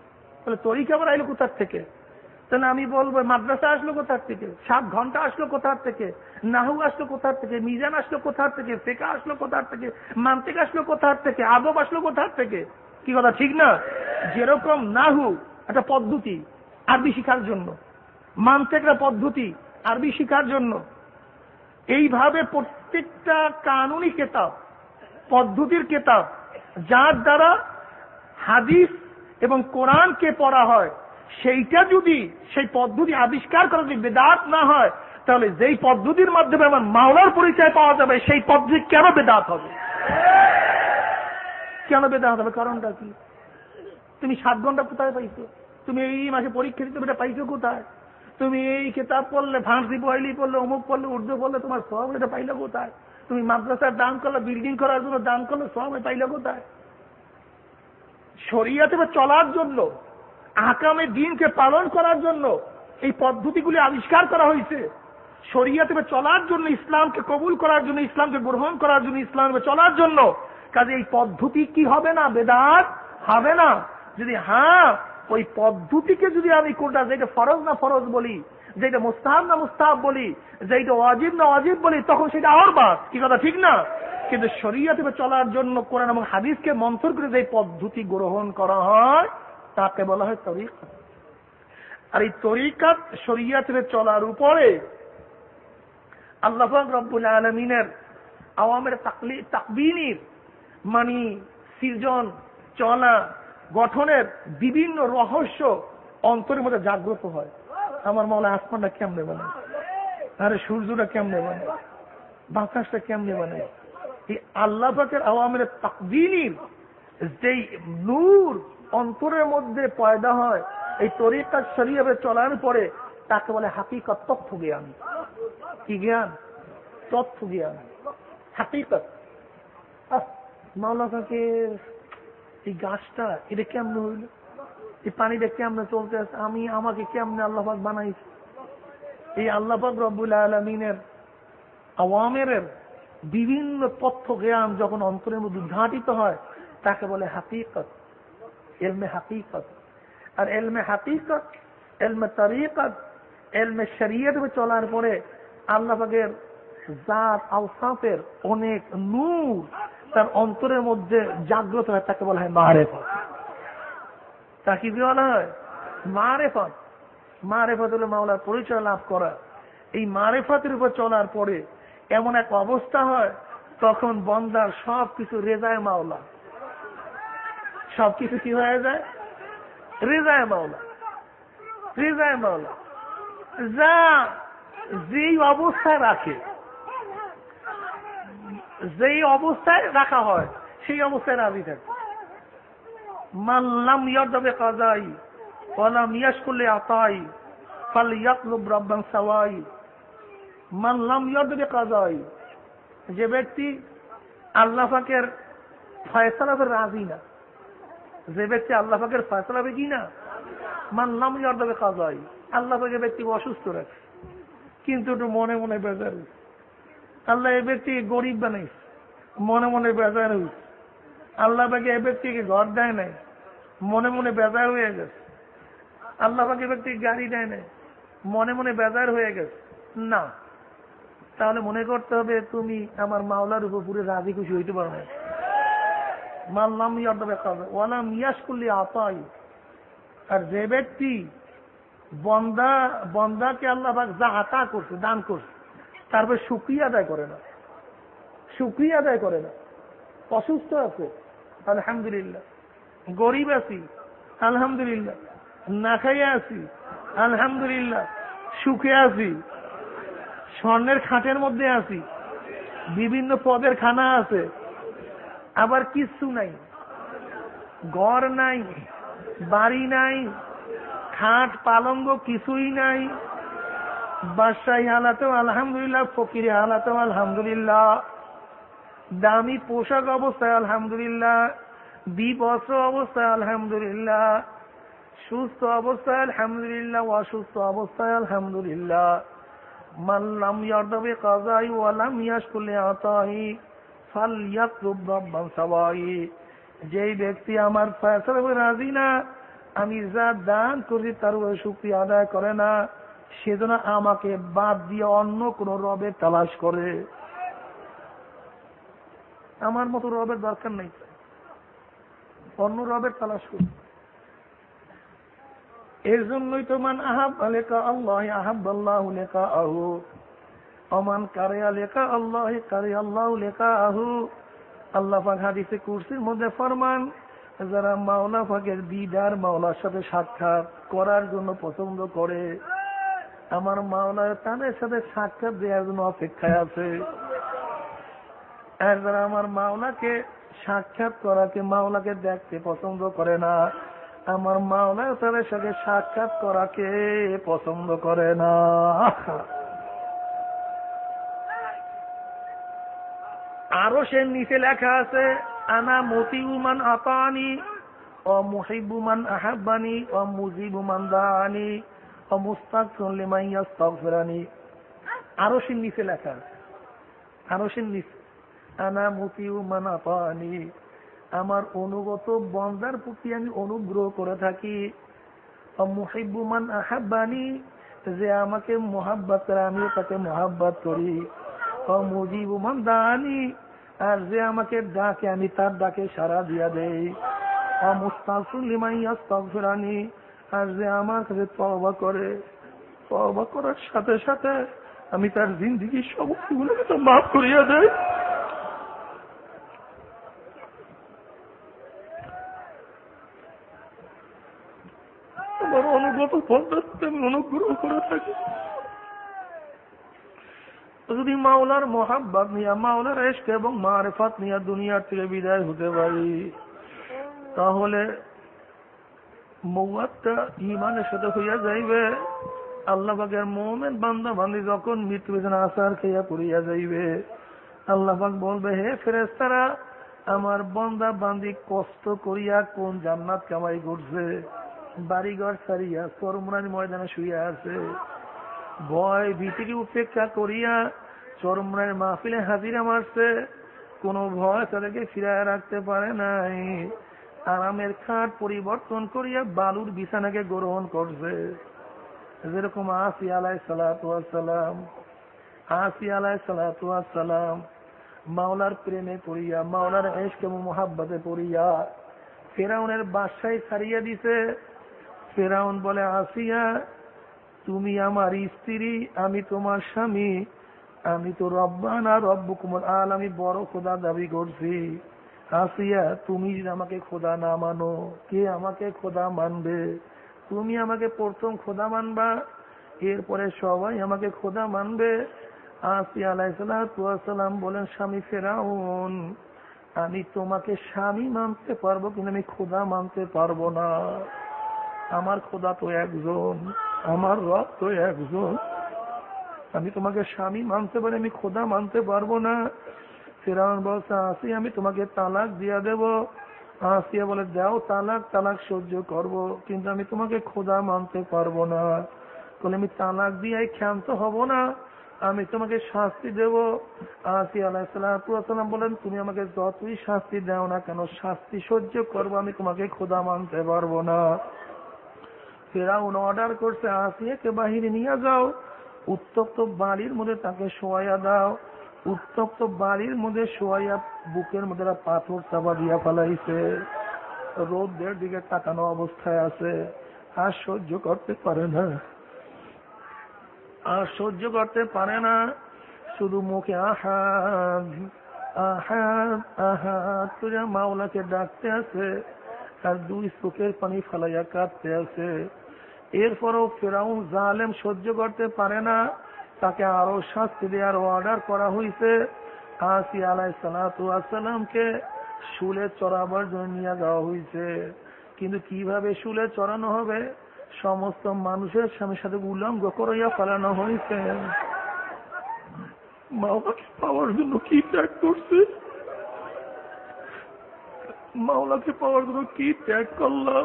তাহলে তরিকা আবার আইলো কোথার থেকে? তাহলে আমি বলব, মাদ্রাসা আসলো কোথার থেকে? সাত ঘণ্টা আসলো কোথার থেকে? নাহু আসলো কোথার থেকে? মিজান আসলো কোথার থেকে? ফেকা আসলো কোথার থেকে? মান্তিক আসলো কোথার থেকে? আদব আসলো কোথার থেকে? কি কথা, ঠিক না? যেরকম নাহু একটা পদ্ধতি আরবি শিখার জন্য? মানতে একটা পদ্ধতি আরবি শিখার জন্য। এইভাবে প্রত্যেকটা কানুনি কেতাব, পদ্ধতির কেতাব, যার দ্বারা হাদিস এবং কোরআনকে পড়া হয়, সেইটা যদি সেই পদ্ধতি আবিষ্কার করা যদি বেদাত না হয়, তাহলে যেই পদ্ধতির মাধ্যমে আমার মাওলার পরিচয় পাওয়া যাবে, সেই পদ্ধতি কেন বেদাত হবে? কেন বেদাত হবে? কারণটা কি? তুমি সাত ঘণ্টা কোথায় পাইছো? তুমি এই মাসে পরীক্ষা দিতে পাইছো কোথায়? তুমি এই কিতাব পড়লে ফাঁসি বয়লি পড়লে, অমুক পড়লে, উর্দু পড়লে, তোমার সব এটা পাইলে কোথায়? তুমি মাদ্রাসার দান করলে বিল্ডিং করার জন্য দান করলে, সব পাইলে কোথায়? শরিয়াতে চলার জন্য, আকামে দিনকে পালন করার জন্য এই পদ্ধতিগুলি আবিষ্কার করা হয়েছে। শরিয়াতে চলার জন্য ইসলামকে কবুল করার জন্য, ইসলামকে গ্রহণ করার জন্য, ইসলামে চলার জন্য। কাজে এই পদ্ধতি কি হবে না? বেদাত হবে না? যদি হ্যাঁ ওই পদ্ধতিকে যদি আমি কোনটা, যেটা ফরজ না ফরজ বলি, যেটা মুস্তাহাব না মুস্তাহাব বলি, যেটা অজিব না অজিব বলি, তখন সেটা আর বাস। কি কথা, ঠিক না? কিন্তু শরিয়াতে চলার জন্য কোরআন এবং হাদিসকে মন্থর করে যে পদ্ধতি গ্রহণ করা হয়, তাকে বলা হয় তরিকা আর এই তরিকাত শরিয়াতে চলার উপরে আল্লাহ রব্বুল আলমিনের আওয়ামের তাকবিনীর মানি সৃজন, চলা গঠনের বিভিন্ন রহস্য অন্তরের মধ্যে জাগ্রত হয়। আমার মনে আসমানটা কেমনে বানায়? আরে সূর্যটা কেমনে বানায়? বাতাসটা কেমনে বানায়? এই আল্লাহ পাকের আওয়ামের তাকদিনীর যেই নূর অন্তরের মধ্যে পয়দা হয়, এই তরিকা শরীরে চলার পরে তাকে বলে হাকিকত তথ্য জ্ঞান কি জ্ঞান? তথ্য জ্ঞান হাকিকত মাওলা কাকে এই গাছটা, এটা কেমনে হইল? এই পানিটা কেমনে চলতে আছে? আমি, আমাকে কেমনে আল্লাহাক বানাইছি? এই আল্লাহাক রব্বুল আলমিনের আওয়ামের বিভিন্ন তথ্য জ্ঞান যখন অন্তরের মধ্যে উদ্ঘাটিত হয়, তাকে বলে হাকিকত, এলমে হাকিকত। আর এলমে হাকিকত, এলমে তরিকত, এলমে শরিয়ত চলার পরে আল্লাহের জাত আউসাফের অনেক নূর তার অন্তরের মধ্যে জাগ্রত হয়, তাকে বলা হয় মারেফত। তাকে কি বলা হয় মারেফত। মারেফত হলো মাওলার পরিচয় লাভ করা। এই মারেফতের উপর চলার পরে এমন এক অবস্থা হয়, তখন বন্দার সব কিছু রেজায় মাওলা। সব কিছু কি হয়ে যায়? রেজায় মাওলা। রেজায় মাওলা। যা যেই অবস্থায় রাখে যেই অবস্থায় রাখা হয়, সেই অবস্থায় রাজি থাকে মাল্লাম ইয়াদাবে কাজাই ওয়ালাম ইয়াস করলে আতাই ফাল ইয়াকলুব রব্বান সাওয়াই। মানলাম ইয়াদবে কাজাই যে ব্যক্তি আল্লাহ পাকের ফয়সালাতে রাজি না। যে ব্যক্তি আল্লাহ পাকের ফয়সালাবে কি না? মানলাম ইয়াদবে কাজাই আল্লাহ পাকে ব্যক্তিকে অসুস্থ রাখে। কিন্তু একটু মনে মনে বেজার। আল্লাহ এ ব্যক্তিকে গরিব বানাইছে। মনে মনে বেজার হয়েছে আল্লাহ বাকি এ ব্যক্তিকে ঘর দেয় নাই। মনে মনে বেজার হয়ে গেছে। আল্লাহ পাকে ব্যক্তিকে গাড়ি দেয় নাই। মনে মনে বেজার হয়ে গেছে। না, তাহলে মনে করতে হবে তুমি আমার মাওলার উপর পুরো রাজি খুশি হইতে পারো না মানলাম ওয়ালাম ইয়াস করলে আপাই আর যে ব্যক্তি বন্দা, বন্দাকে আল্লাহ বাক যা আতা করছে, দান করছে তারপর সুক্রিয়া আদায় করে না। সুক্রিয়া আদায় করে না। অসুস্থ আছে, আলহামদুলিল্লাহ। গরিব আছি, আলহামদুলিল্লাহ। না খাইয়া আছি, আলহামদুলিল্লাহ। সুখে আছি, স্বর্ণের খাটের মধ্যে আছি, বিভিন্ন পদের খানা আছে। আবার কিচ্ছু নাই। ঘর নাই, বাড়ি নাই, খাট, পালঙ্গ কিছুই নাই। বাদশাহী হালাতেও আলহামদুলিল্লাহ, ফকির হালাতেও আলহামদুলিল্লাহ। দামি পোশাক অবস্থায় আলহামদুলিল্লাহ বিপস্র অবস্থায় আলহামদুলিল্লাহ, সুস্থ অবস্থায় আলহামদুলিল্লাহ, অসুস্থ অবস্থায় আলহামদুলিল্লাহ। মাল্লাম ইয়ারদাবে কাজাই ওয়ালাম ইয়াশকুলে আতাহি ফাল ইয়াতলুব রাব্বান সাওয়াই। যেই ব্যক্তি আমার ফয়সালা রাজি না, আমি যা দান করি তার উপরে শুক্রিয়া আদায় করে না। সেজন্য আমাকে বাদ দিয়ে অন্য কোন রবের তালাশ করে। আমার মতো রবের দরকার নেই। অন্য রবের তালাশ করি। এর জন্যই তো মান আহাব আল্লাহ আহাব আল্লাহ লেখা আহু। অমান কারিয়া লেখা আল্লাহ কারিয়া আল্লাহ লেখা আহু। আল্লাহ পাক হাদিসে কুরসির মধ্যে ফরমান, যারা মাওলা পাকের দিদার মাওলার সাথে সাক্ষাৎ করার জন্য পছন্দ করে। আমার মাওলা তাদের সাথে সাক্ষাৎ দেওয়ার জন্য অপেক্ষায় আছে। যারা আমার মাওলাকে সাক্ষাৎ করাকে মাওলাকে দেখতে পছন্দ করে না। আমার মাওলা তাদের সাথে সাক্ষাৎ করাকে পছন্দ করে না। আরও সে নিচে লেখা আছে, আনা মতিউমান আপানি ও মুহিবুমান আহাব্বানি ও মুজিবুমান দানি আমার অনুগত বন্দার প্রতি আমি অনুগ্রহ করে থাকি। আহাব্বানি, যে আমাকে মোহাব্বত করে, আমিও তাকে মোহাব্বত করি। মুজিবুমান দানি আর যে আমাকে ডাকে, আমি তার ডাকে সারা দিয়া দেই। মুস্তাফিমানি আর যে আমার কাছে তবা করে তবা করার সাথে সাথে আমি তার জিন্দিগি সমস্ত গুলোকে তো মাফ করিয়া দেয় অনুগত অনুগ্রহ করে থাকি। যদি মাওলার নিয়া, মাওলার এসক এবং মারেফাত নিয়া দুনিয়ার থেকে বিদায় হতে পারি, তাহলে মৌয়াতটা ইমানের সাথে হইয়া যাইবে আল্লাহ পাকের মোমেন বান্দা বান্দি যখন মৃত্যু বেদনা আসার খেয়া পড়িয়া যাইবে আল্লাহ পাক বলবে, হে ফেরেস্তারা আমার বন্দা বান্দি কষ্ট করিয়া কোন জান্নাত কামাই করছে? বাড়িঘর সারিয়া চরমরানি ময়দানে শুইয়া আছে। ভয় ভীতিকে উপেক্ষা করিয়া চরমরার মাহফিলে হাজিরা মারছে। কোন ভয় তাদেরকে ফিরায় রাখতে পারে নাই। আরামের খাট পরিবর্তন করিয়া বালুর বিছানাকে গ্রহণ করছে। যেরকম আসি আলাই সালাম, আসি আলাই সালাম, মাওলার প্রেমে পড়িয়া, মাওলার এসক মোহাব্বতে পড়িয়া, ফেরাউনের বাসায় ছাড়িয়া দিছে। ফেরাউন বলে, আসিয়া, তুমি আমার স্ত্রী, আমি তোমার স্বামী, আমি তো রব্বান কুমার আল আমি বড় খোদা দাবি করছি। আসিয়া তুমি যদি আমাকে খোদা না মানো, কে আমাকে খোদা মানবে? তুমি আমাকে প্রথম খোদা মানবা, এরপরে সবাই আমাকে খোদা মানবে। আসিয়া আলাইসালাম বলেন, স্বামী ফেরাউন, আমি তোমাকে স্বামী মানতে পারব কিন্তু আমি খোদা মানতে পারব না। আমার খোদা তো একজন, আমার রব তো একজন। আমি তোমাকে স্বামী মানতে পারি, আমি খোদা মানতে পারব না। ফেরাউন বলছে আসি, আমি তোমাকে তালাক দিয়া দেব। আসিয়া বলে, দাও তালাক তালাক সহ্য করব, কিন্তু আমি তোমাকে খোদা মানতে পারব না। বলে, আমি তালাক দিয়ে ক্ষান্ত হব না, আমি তোমাকে শাস্তি দেব। আসি আলাহিসাল্লাম বলেন, তুমি আমাকে যতই শাস্তি দাও না কেন, শাস্তি সহ্য করব, আমি তোমাকে খোদা মানতে পারব না। ফেরাউন অর্ডার করছে, আসিয়াকে বাহিরে নিয়ে যাও, উত্তপ্ত বাড়ির মধ্যে তাকে শোয়াইয়া দাও। উত্তপ্ত বাড়ির মধ্যে শোয়াইয়া, বুকের মধ্যে পাথর চাপা দিয়া ফেলাইছে। রোদের দিকে তাকানো অবস্থায় আছে। আর সহ্য করতে পারে না। আর সহ্য করতে পারে না। শুধু মুখে আহাদ আহাদ আহাদ মাওলাকে ডাকতে আছে। আর দুই চোখের পানি ফেলাইয়া কাঁদতে আছে। এরপরও ফেরাউন জালেম সহ্য করতে পারে না। তাকে আরও শাস্তি দেওয়ার অর্ডার করা হয়েছে আসি আলাই সালাতামকে শুলে চড়াবার জন্য নিয়ে যাওয়া হয়েছে কিন্তু কীভাবে শুলে চড়ানো হবে? সমস্ত মানুষের স্বামীর সাথে উলঙ্গ করাইয়া ফেলানো হয়েছে মাওলাকে পাওয়ার জন্য কি ত্যাগ করছে? মাওলাকে পাওয়ার জন্য কি ত্যাগ করলাম?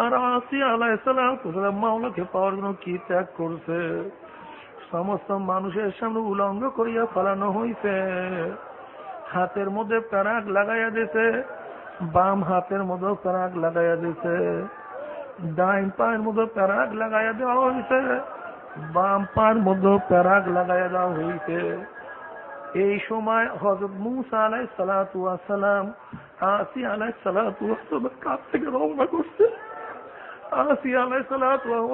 আর আসি আলাইসালাম মাওলাকে পাওয়ার জন্য কি ত্যাগ করছে? সমস্ত মানুষের সামনে উলঙ্গ করিয়া ফেলানো হইছে। হাতের মধ্যে প্যারাক লাগাইয়া দিছে, বাম হাতের মধ্যে প্যারাক লাগাইয়া দিছে, ডাইন পায়ের মধ্যে প্যারাক লাগাইয়া দেওয়া হয়েছে বাম পায়ের মধ্যে প্যারাক লাগাইয়া দেওয়া হয়েছে এই সময় হজরত মুসা আলাই সালাম আসি আলাই সালাম কাছ থেকে রওনা করছে।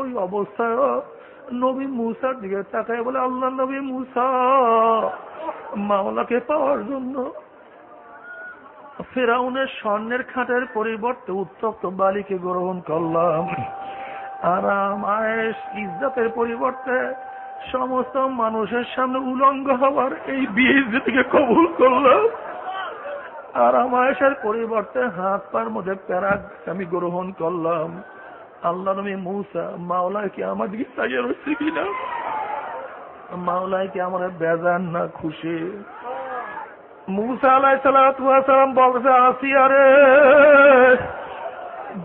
ওই অবস্থায় নবী মুসার দিকে তাকায় বলে, আল্লাহ নবী মুসা, মাওলাকে পাওয়ার জন্য ফেরাউনের স্বর্ণের খাটের পরিবর্তে উত্তপ্ত বালিকে গ্রহণ করলাম। আরাম আয়েস ইজ্জতের পরিবর্তে সমস্ত মানুষের সামনে উলঙ্গ হওয়ার এই বিয়ে কবুল করলাম। আরাম আয়েসের পরিবর্তে হাত পার মধ্যে প্যারাগ আমি গ্রহণ করলাম। আল্লাহ নবী মৌসা, মাওলায় কি আমার দিকে তাকিয়ে রয়েছে কিনা? মাওলায় কি আমার বেজান না খুশি। আলাই সালাম বলছে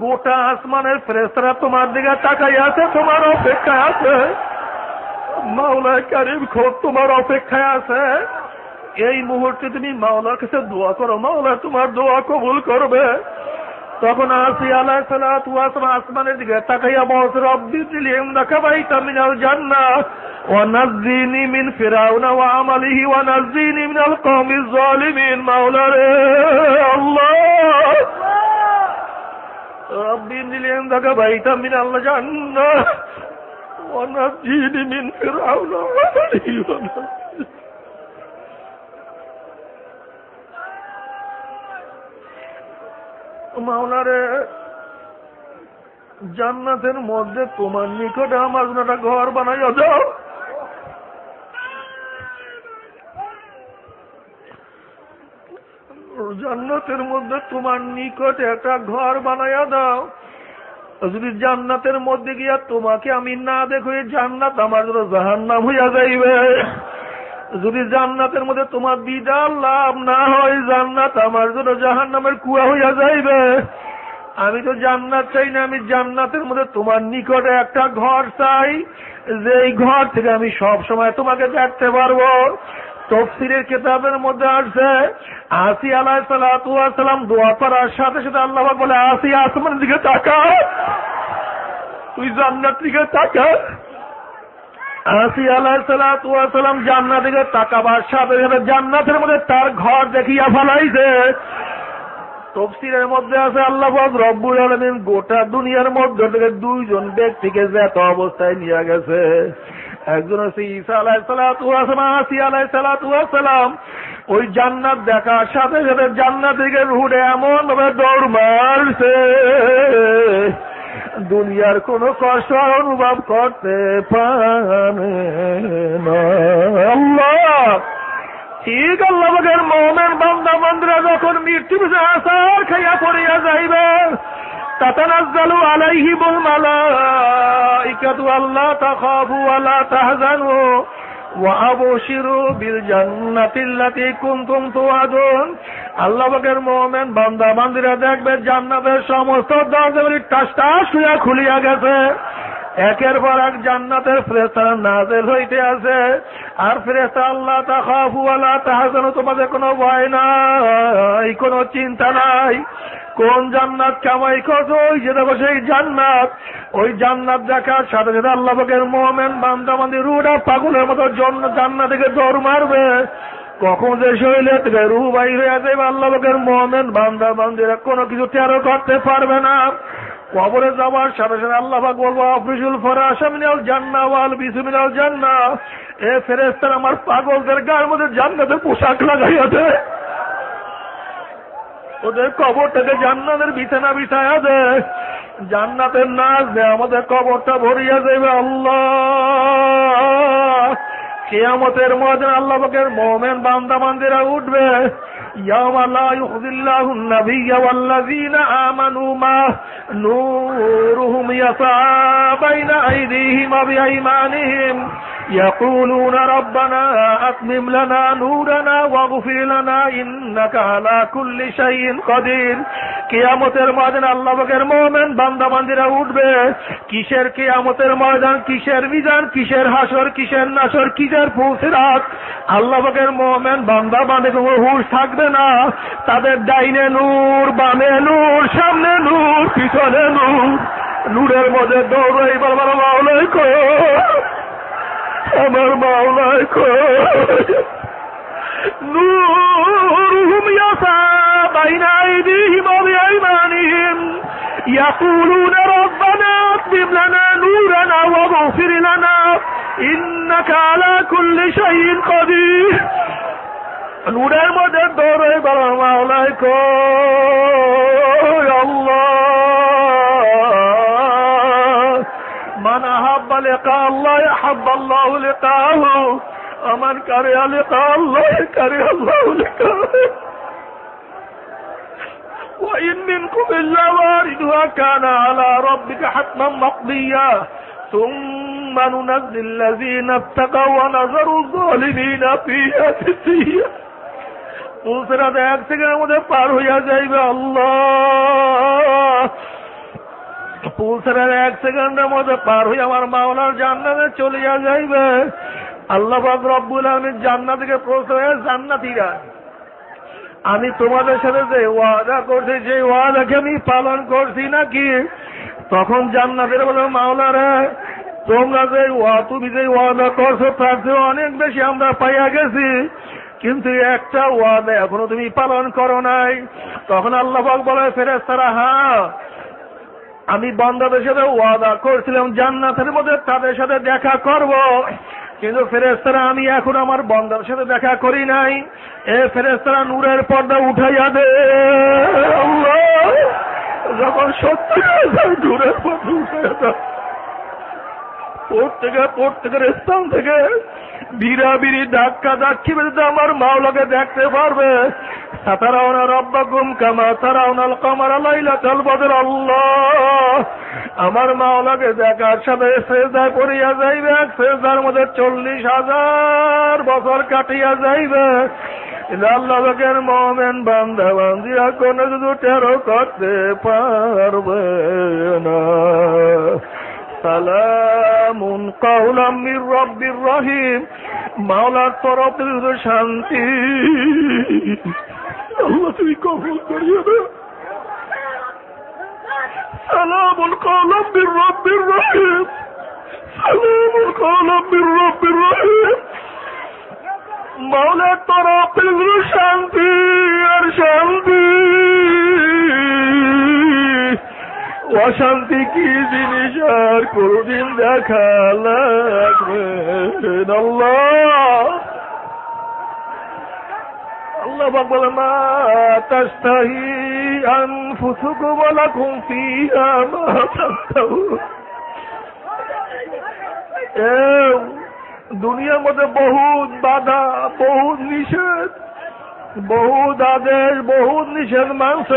গোটা আসমানের ফ্রেসরা তোমার দিকে তাকাই আছে, তোমার আছে। কারিম খোঁজ তোমার অপেক্ষায় আছে। এই মুহূর্তে তুমি মাওলার কাছে দোয়া করো, মাওলা তোমার দোয়া কবুল করবে। তখন আসি আলাহ সালাত ওয়াসম আসমানের দিকে তাকাইয়া বলছে রব্বি দিলি ইমদাকা বাইতা মিনাল জান্নাহ ওয়া নাজ্জিনি মিন ফিরাউনা ওয়া আমালিহি ওয়া নাজ্জিনি মিনাল কওমিজ জালিমিন মাওলা রে আল্লাহ রব্বি দিলি ইমদাকা বাইতা মিনাল জান্নাহ ওয়া নাজ্জিনি মিন ফিরাউনা ওয়া আমালিহি ওয়া মাওলারে জান্নাতের মধ্যে তোমার নিকটে আমার জন্য একটা ঘর বানাইয়া যাও জান্নাতের মধ্যে তোমার নিকটে একটা ঘর বানাইয়া দাও। যদি জান্নাতের মধ্যে গিয়া তোমাকে আমি না দেখো জান্নাত আমার জন্য জাহান নাম হইয়া যাইবে। যদি জান্নাতের মধ্যে তোমার দিদার লাভ না হয়, জান্নাত আমার জন্য জাহান নামের কুয়া হইয়া যাইবে। আমি তো জান্নাত চাই না, আমি জান্নাতের মধ্যে তোমার নিকটে একটা ঘর চাই। যে ঘর থেকে আমি সব সময় তোমাকে দেখতে পারব। তফসিরের কেতাবের মধ্যে আসছে, আসি আলাহ সালাম দোয়া করার সাথে সাথে আল্লাহ বলে, আসি আসমানের দিকে তাকা তুই জান্নাত দিকে তাকা আসি আলাহ সালাম দিকে তাকাবার সাথে সাথে জান্নাতের মধ্যে তার ঘর দেখিয়া ফেলাইছে। তফসিরের মধ্যে আছে আল্লাহ রব্বুল আলমিন গোটা দুনিয়ার মধ্যে থেকে দুইজন ব্যক্তিকে যে এত অবস্থায় নিয়ে গেছে। একজন হচ্ছে ঈসা আলাহ সালাম আসি আলাহ সালাম। ওই জান্নাত দেখার সাথে সাথে জান্নাত থেকে রুটে এমন ভাবে দৌড় মারছে। দুনিয়ার কোন কষ্ট অনুভব করতে পারে ঠিক আল্লাহের মোহামেন বান্দা বান্দরা যখন মৃত্যু আসার খাইয়া পড়িয়া যাইবে, তাতানাজ্জালু আলাইহিমুল মালাইকাতু, আল্লাহ তাখাফু ওয়া লা তাহজানু। দেখবে জান্নাতের সমস্ত দরজাগুলি টাস হইয়া খুলিয়া গেছে। একের পর এক জান্নাতের ফ্রেস্তা নাজেল হইতে আছে আর ফ্রেস্তা আল্লাহ তাখাফু তাহা যেন তোমাদের কোনো ভয় নাই, কোনো চিন্তা নাই। কোন জান্নাত কামাই করছ? ওই যে দেখো সেই জান্নাত। ওই জান্নাত দেখার সাথে সাথে আল্লাহ পাকের মোহামেন বান্দাবান্দি রুডা পাগলের মতো জন্য জান্নাত থেকে দৌড় মারবে। কখন যে শরীরে থেকে রু হয়ে যাবে, আল্লাহ পাকের মোহামেন বান্দা কোনো কিছু টেরো করতে পারবে না। কবরে যাওয়ার সাথে সাথে আল্লাহ পাক বলব অফিসুল ফরাসা মিনাল জান্না ওয়াল বিসু মিনাল জান্না। এ ফেরেস্তার আমার পাগলদের গায়ের মধ্যে জান্নাতের পোশাক লাগাইয়া দেয় ওদের কবরটাকে জান্নাতের বিছানা বিছায়া দে জান্নাতের নাচ দে আমাদের কবরটা ভরিয়া দেবে আল্লাহ। কেয়ামতের মধ্যে আল্লাহ বকের মোমেন বান্দা বান্দিরা উঠবে। يوم لا يخزي الله النبي والذين آمنوا ما نورهم يسعى بين أيديهم وبأيمانهم يقولون ربنا أتمم لنا نورنا واغفر لنا إنك على كل شيء قدير কিয়ামতের ময়দান আল্লাহ পাকের মোমেন বান্দা বান্দিরা উঠবে কিসের কিয়ামতের ময়দান কিসের মিজান কিসের হাসর কিসের নাসর কিসের ফুসরাত আল্লাহ পাকের মোমেন বান্দা বান্দে কোনো হুশ থাকবে না তাদের ডাইনে নূর বামে নূর সামনে নূর পিছনে নূর নূরের মধ্যে দৌড়াই বলবার মাওলাই কো আমার মাওলাই কো نورهم يسعى بين أيديهم وبأيمانهم يقولون ربنا أتمم لنا نورنا واغفر لنا إنك على كل شيء قدير নূরের মধ্যে দৌড়ে বলা মাওলাই আল্লাহ من أحب لقاء الله أحب الله لقاءه ومن كره لقاء الله كره الله لقاءه وإن منكم إلا واردها كان على ربك حتما مقضيا ثم ننزل الذين اتقوا ونذر الظالمين فيها جثيا পুলসেরাতে এক সেকেন্ডের মধ্যে পার হইয়া যাইবে আল্লাহ। পুলসেরার এক সেকেন্ডের মধ্যে পার হইয়া আমার মাওলার জান্নাতে চলিয়া যাইবে। আল্লাহ রব্বুল আলমীর জান্নাত থেকে প্রশ্ন জান্নাতিরা, আমি তোমাদের সাথে যে ওয়াদা করছি, যে ওয়াদাকে আমি পালন করছি নাকি, তখন জান্নাতের বলে, মাওলারা, তোমরা যে ওয়া তুমি যে ওয়াদা করছ, তার অনেক বেশি আমরা পাইয়া গেছি। কিন্তু একটা ওয়াদা এখনও তুমি পালন করো নাই। তখন আল্লাহ বলে ফেরে তারা হ্যাঁ আমি বন্ধাদের সাথে ওয়াদা করছিলাম, জান্নাতের মধ্যে তাদের সাথে দেখা করব। কিন্তু ফেরেস্তারা আমি এখন আমার বন্ধার সাথে দেখা করি নাই। এ ফেরেস্তারা নূরের পর্দা উঠাইয়া দে। যখন সত্যি নূরের পর্দা উঠাইয়া দেয় প্রত্যেকের প্রত্যেকের স্থান থেকে বিড়াবিড়ি ধাক্কা ধাক্কি বেঁধে আমার মাওলাকে দেখতে পারবে। সাতারাওনা রব্বাকুম কামা তারাওনাল কামার লাইলাতাল বদর, আল্লাহ। আমার মাওলাকে দেখার সাথে সেজদায় পড়িয়া যাইবে, এক সেজদার মধ্যে চল্লিশ হাজার বছর কাটিয়া যাইবে। আল্লাহের মোমেন বান্দা বান্দিয়া কোন শুধু টেরো করতে পারবে না। সালামুন কাউলাম মির রব্বির রহিম। মাওলার তরফ শান্তি। আল্লাহ তুমি কবুল করিয়ে দে সালামুন কাউলাম মির রব্বির রহিম। সালামুন কাউলাম মির রব্বির রহিম। মাওলার তরফ শান্তি আর শান্তি। অশান্তি কি জিনিস আর কোনদিন দেখা লাগবে? আল্লাহ বলে দুনিয়ার মধ্যে বহুত বাধা, বহুত নিষেধ, বহুত আদেশ, বহুত নিষেধ মাংস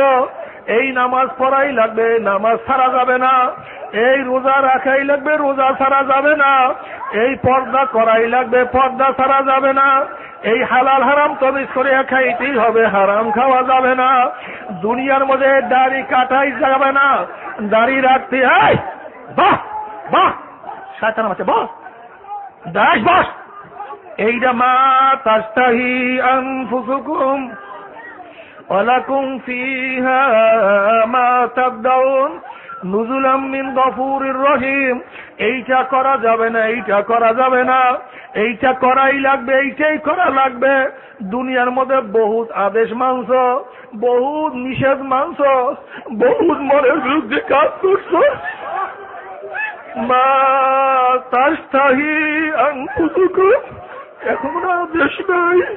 এই নামাজ পড়াই লাগবে, নামাজ ছাড়া যাবে না। এই রোজা রাখাই লাগবে, রোজা ছাড়া যাবে না। এই পর্দা করাই লাগবে, পর্দা ছাড়া যাবে না। এই হালাল হারাম তমিজ করে খাইতেই হবে, হারাম খাওয়া যাবে না। দুনিয়ার মধ্যে দাড়ি কাটাই যাবে না। দাড়ি রাখতে বাহ বাহ সাতান আছে বস দাস বস। এইটা মা তাস্তাহি আনফুসুকুম ওয়ালাকুম ফিহা মা তাবদাউন নুজুলাম মিন গফুরির রহিম। এইটা করা যাবে না, এইটা করা যাবে না। এইটা করাই লাগবে, এইটাই করা লাগবে। দুনিয়ার মধ্যে বহুত আদেশ মাংস, বহুত নিষেধ মাংস, বহুত মনের বিরুদ্ধে কাজ করছ। মা তাস্তাহি আনফুসুকুম। এখন আদেশ নাই।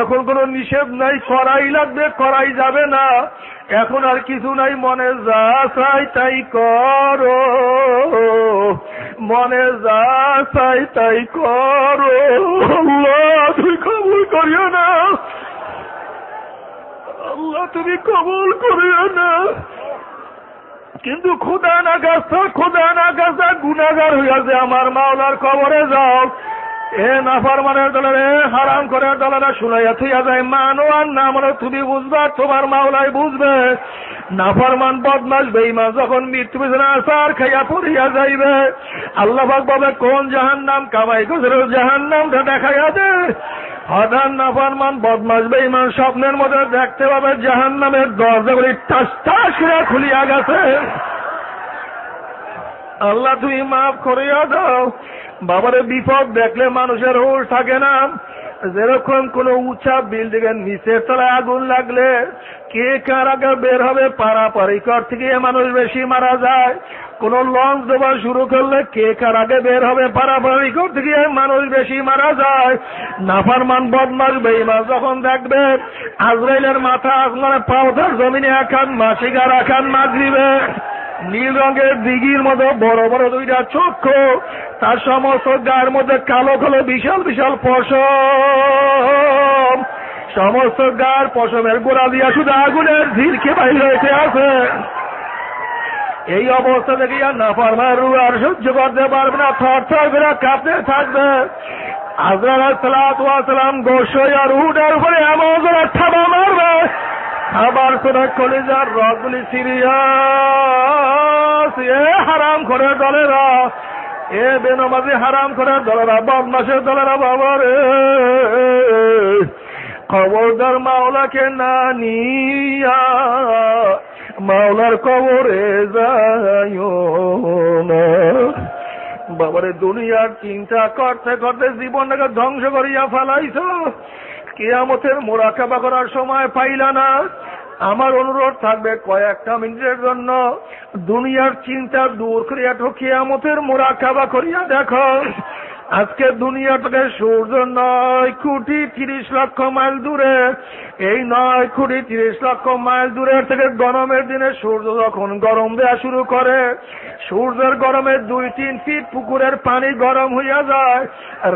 এখন কোন নিষেধ নাই, করাই লাগবে, করাই যাবে না। এখন আর কিছু নাই, মনে যা চাই তাই করো। মনে যা চাই তাই করো। তুমি কবুল করিও না। আল্লাহ, তুমি কবুল করিও না। কিন্তু খোদা না গাছা খোদা না গাছা গুনাগার হইয়াছে আমার মাওলার কবরে যাও। এ নাফারমানের দলের হারাম করে দলেরা শুনাইয়া থইয়া যায় মানো আর না মানে তুমি বুঝবা, তোমার মাওলাই বুঝবে। নাফারমান বদমাস বেইমান যখন মৃত্যু পেছনে আসার খাইয়া পড়িয়া যাইবে, আল্লাহ ভাবে কোন জাহান নাম কামাই করে জাহান নামটা দেখাইয়া দে। হঠাৎ নাফারমান বদমাস বেইমান স্বপ্নের মধ্যে দেখতে পাবে জাহান নামের দরজাগুলি টাস টাস খুলিয়া গেছে। আল্লাহ তুমি মাফ করিয়া দাও। বাবারে, বিপদ দেখলে মানুষের হুশ থাকে না। যেরকম কোন উঁচা বিল্ডিং এর নিচের তলায় আগুন লাগলে, কে কার আগে বের হবে, পারাপারি কর থেকে মানুষ বেশি মারা যায়। কোন লঞ্চ দেওয়া শুরু করলে কে কার আগে বের হবে, পারাপারি কর থেকে মানুষ বেশি মারা যায়। নাফার নাফারমান বদমাস বেইমান যখন দেখবে, আজরাইলের মাথা আসমানে পাওতার জমিনে একান মাসিকার একান মাগরিবে নীল রঙের দিঘির মতো বড় বড় দুইটা চক্ষু। তার সমস্ত গায়ের মধ্যে কালো কালো বিশাল বিশাল পশম। সমস্ত গার পশমের গোড়া দিয়া শুধু আগুনের ঝিলকে বাইর হয়েছে আছে। এই অবস্থা দেখে আর না পারবার আর সহ্য করতে পারবে না, থর থর করে কাঁপতে থাকবে। আজরাল সালাম গোসই আর উডের উপরে করে ঠাবা মারবে আবার তোরা কলিজার রগুলি সিরিয়াস এ হারাম করে দলেরা। এ বেনমাজি হারাম করে দলেরা বদমাসের দলেরা বাবা রে। খবরদার মাওলাকে না নিয়া, মাওলার কবরে যায় বাবারে, দুনিয়ার চিন্তা করতে করতে জীবনটাকে ধ্বংস করিয়া ফেলাইছ। কেয়ামতের মোরাকাবা করার সময় পাইলা না। আমার অনুরোধ থাকবে কয়েকটা মিনিটের জন্য। দুনিয়ার চিন্তা দূর করিয়া কেয়ামতের মোরাকাবা করিয়া দেখো। আজকে দুনিয়া থেকে সূর্য নয়, কোটি তিরিশ লক্ষ মাইল দূরে। এই নয়, কোটি তিরিশ লক্ষ মাইল দূরের থেকে গরমের দিনে সূর্য যখন গরম দেওয়া শুরু করে, সূর্যের গরমে দুই, তিন ফিট পুকুরের পানি গরম হইয়া যায়,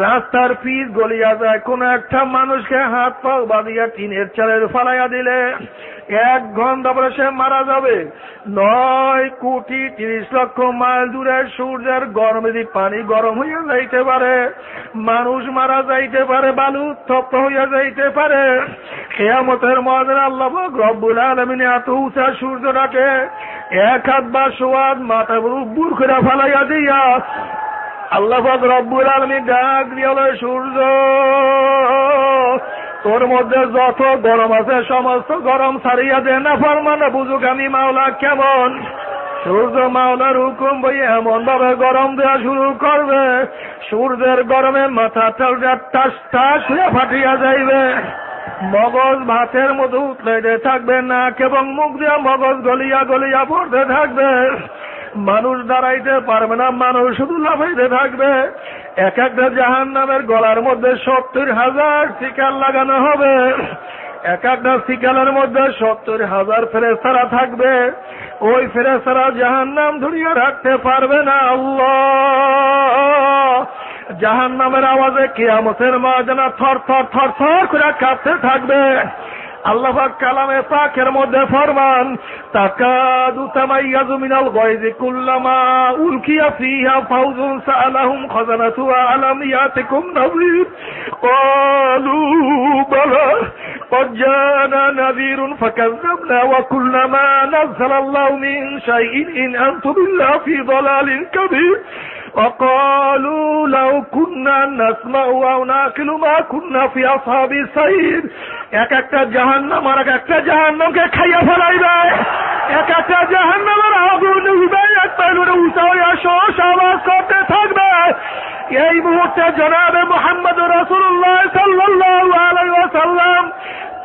রাস্তার পিস গলিয়া যায়। কোন একটা মানুষকে হাত পা বাঁধিয়া টিনের চালের ফালাইয়া দিলে। এক ঘণ্টা পরে সে মারা যাবে। নয় কোটি তিরিশ লক্ষ মাইল দূরে সূর্যের গরমে যদি পানি গরম হইয়া যাইতে পারে, মানুষ মারা যাইতে পারে, বালু উত্তপ্ত হইয়া যাইতে পারে। কেয়ামতের মহাদের আল্লাহ রব্বুল আলমিনে এত উঁচা সূর্যটাকে এক হাত বা সোয়াদ মাথা বুর করে ফালাইয়া দিয়া আল্লাহ রব্বুল আলমী ডাক দিয়া সূর্য তোর মধ্যে যত গরম আছে, সমস্ত গরম ছাড়িয়া দে না ফরমানা। বুঝুক আমি মাওলা কেমন? সূর্য মাওলার হুকুম বই এমন ভাবে গরম দেওয়া শুরু করবে। সূর্যের গরমে মাথা টাস টাস হয়ে ফাটিয়া যাইবে। মগজ ভাতের মতো উতলাইতে থাকবে না এবং মুখ দিয়া মগজ গলিয়া গলিয়া পড়তে থাকবে। মানুষ দাঁড়াইতে পারবে না, মানুষ শুধু লাফাইতে থাকবে। এক একটা জাহান নামের গলার মধ্যে সত্তর হাজার শিকার লাগানো হবে। এক একটা শিকালের মধ্যে সত্তর হাজার ফেরেস্তারা থাকবে। ওই ফেরেস্তারা জাহান নাম ধরিয়ে রাখতে পারবে না জাহান নামের আওয়াজে কেয়ামতের মা যেন থর থর থর থর করে কাঁপতে থাকবে। আল্লাহ কালামে পাকের মধ্যে ফরমান তাকাদু তামাইয়াজু মিনাল গায়জি কুল্লামা উলকিয়া ফিহা ফাউজুন সাআলাহুম খাজানাতুহা আলাম ইয়াতিকুম নাযীর ক্বালু বালা قد جاءنا نذير فكذبنا وقلنا ما نزل الله من شيء إن أنتم إلا في ضلال كبير وقالوا لو كنا نسمع أو ناكل ما كنا في أصحاب السير এক একটা জাহান্নাম আর এক একটা জাহান্নামকে খাইয়া ফেলাইবে এক একটা জাহান্নামের আগুন উঠবে এক পাইলুরে উঁচা হইয়া শোষ আওয়াজ করতে থাকবে এই মুহূর্তে জনাবে মোহাম্মদ রসুল্লাহ সাল্লাল্লাহু আলাইহি ওয়াসাল্লাম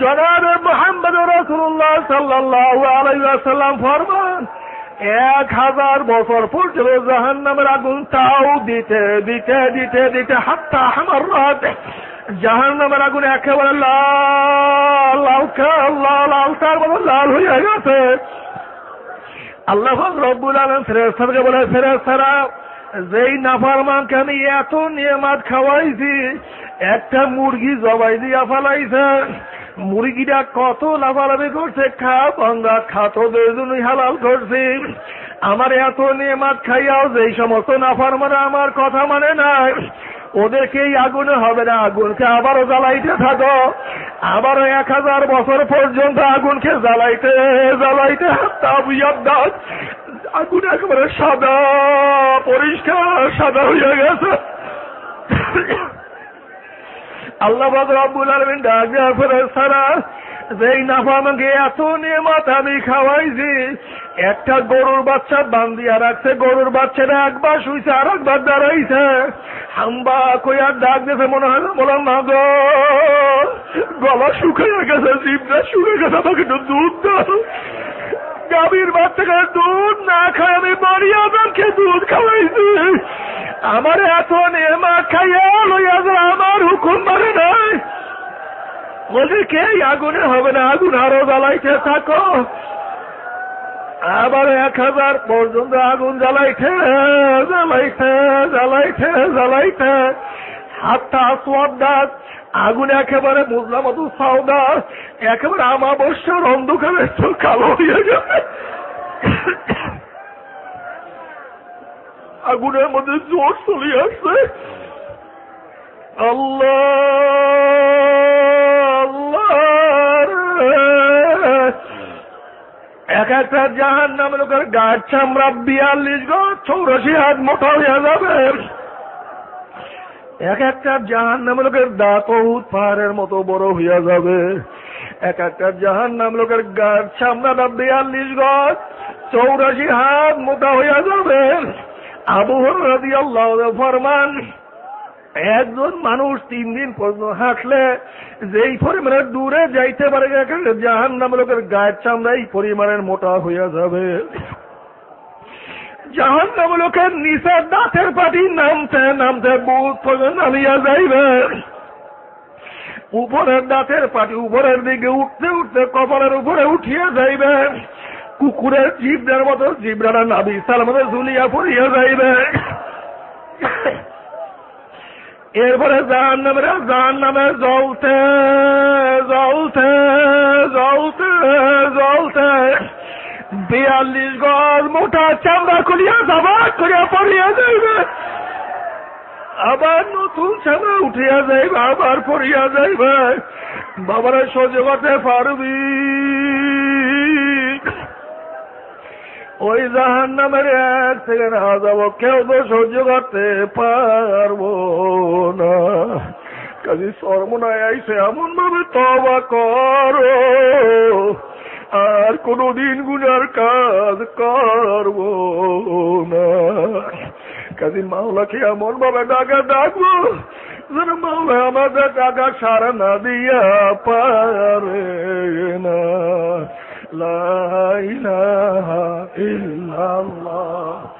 জনাবে মুহাম্মদ রাসূলুল্লাহ সাল্লাল্লাহু আলাইহি ওয়াসাল্লাম ফরমান, এক হাজার বছর পর্যন্ত জাহান্নামের আগুন তাও দিতে দিতে দিতে দিতে হাত্তা আমার রাত। জাহান্নামের আগুন একেবারে লাল লাল লাল তার মতো লাল হয়ে গেছে। আল্লাহ রব্বুল আলম ফেরেস্তারকে বলে ফেরেস্তারা যেই নাফারমানকে আমি এত নিয়মাত খাওয়াইছি, একটা মুরগি জবাই দিয়া ফেলাইছে। মুরগিটা কত লাফালাফি করছে, খা খাতদের জন্যই হালাল করছি। আমার এত নিয়মাত খাইয়াও যেই সমস্ত নাফারমানে আমার কথা মানে নাই। ওদেরকে এই আগুনে হবে না, আগুনকে আবারও জ্বালাইতে থাকো। আবারও এক হাজার বছর পর্যন্ত আগুনকে জ্বালাইতে জ্বালাইতে আগুন একেবারে সাদা, পরিষ্কার সাদা হয়ে গেছে। আল্লাহ রব্বুল আলমিন ডাক পরে সারা, যেই নাফামাকে এত নিয়মত আমি খাওয়াইছি, একটা গরুর বাচ্চা বান্দিয়া রাখছে, গরুর বাচ্চাটা একবার শুইছে আর একবার দাঁড়াইছে। হাম্বা কইয়া ডাক দিয়েছে মনে হয় বললাম না গো, গলা শুকিয়ে গেছে, জিভটা শুকে গেছে, আমাকে একটু দুধ দাও। গাভীর বাচ্চাকে দুধ না খাই আমি বাড়ি দুধ খাওয়াইছি। আমার এত নেমা খাইয়া লইয়া আমার হুকুম মানে নাই। ওদেরকে আগুনে হবে না? আগুন আরও জ্বালাইতে থাকো। আবার এক হাজার পর্যন্ত আগুন জ্বালাইছে জ্বালাইছে জ্বালাইছে জ্বালাইছে হাতটা সোয়াদার আগুন একেবারে বুঝলাম মতো সাউদা একেবারে আমাবস্যার অন্ধকারে তো কালো হয়ে যাবে। আগুনের মধ্যে জোর চলে আসছে। এক একটা জাহান নামে লোকের গাছ চামড়া বিয়াল্লিশ গজ, চৌরাশি হাত মোটা হয়ে যাবে। এক একটা জাহান নামে লোকের দাঁত পাহাড়ের মতো বড় হইয়া যাবে। এক একটা জাহান নাম লোকের গাছ চামড়াটা বিয়াল্লিশ গজ, চৌরাশি হাত মোটা হইয়া যাবে। ফরমান, একজন মানুষ তিন দিন পর্যন্ত হাঁটলে যেই পরিমাণের দূরে যাইতে পারে জাহান নাম লোকের গায়ের চামড়া এই পরিমাণের মোটা হইয়া যাবে। জাহান নাম লোকের নিচের দাঁতের পাটি নামতে নামতে বুক পর্যন্ত নামিয়া যাইবে। উপরের দাঁতের পাটি উপরের দিকে উঠতে উঠতে কপালের উপরে উঠিয়া যাইবে। কুকুরের জিবদের মতো জিবরারা নাবি তার মধ্যে ঝুলিয়া পড়িয়া যাইবে। এরপরে জাহান নামের জাহান নামে জ্বলতে জ্বলতে জ্বলতে জ্বলতে। বিয়াল্লিশ গজ মোটা চামড়া করিয়া জাবাত করিয়া পড়িয়া যাইবে। আবার নতুন চামড়া উঠিয়া যাইবে, আবার পড়িয়া যাইবে। বাবারা সহ্য করতে পারবি। ওই জাহান নামের এক থেকে না যাব, কেউ তো সহ্য করতে পারব না। কাজে সর্বনায় আইসে এমন ভাবে তবা করো। আর কোনদিন গুনার কাজ করব না। কাজী মাওলাকে এমন ভাবে ডাকা ডাকবো যেন মাওলা আমাদের টাকা সারা না দিয়া পারে না। লাইলা ইল্লাল্লাহ।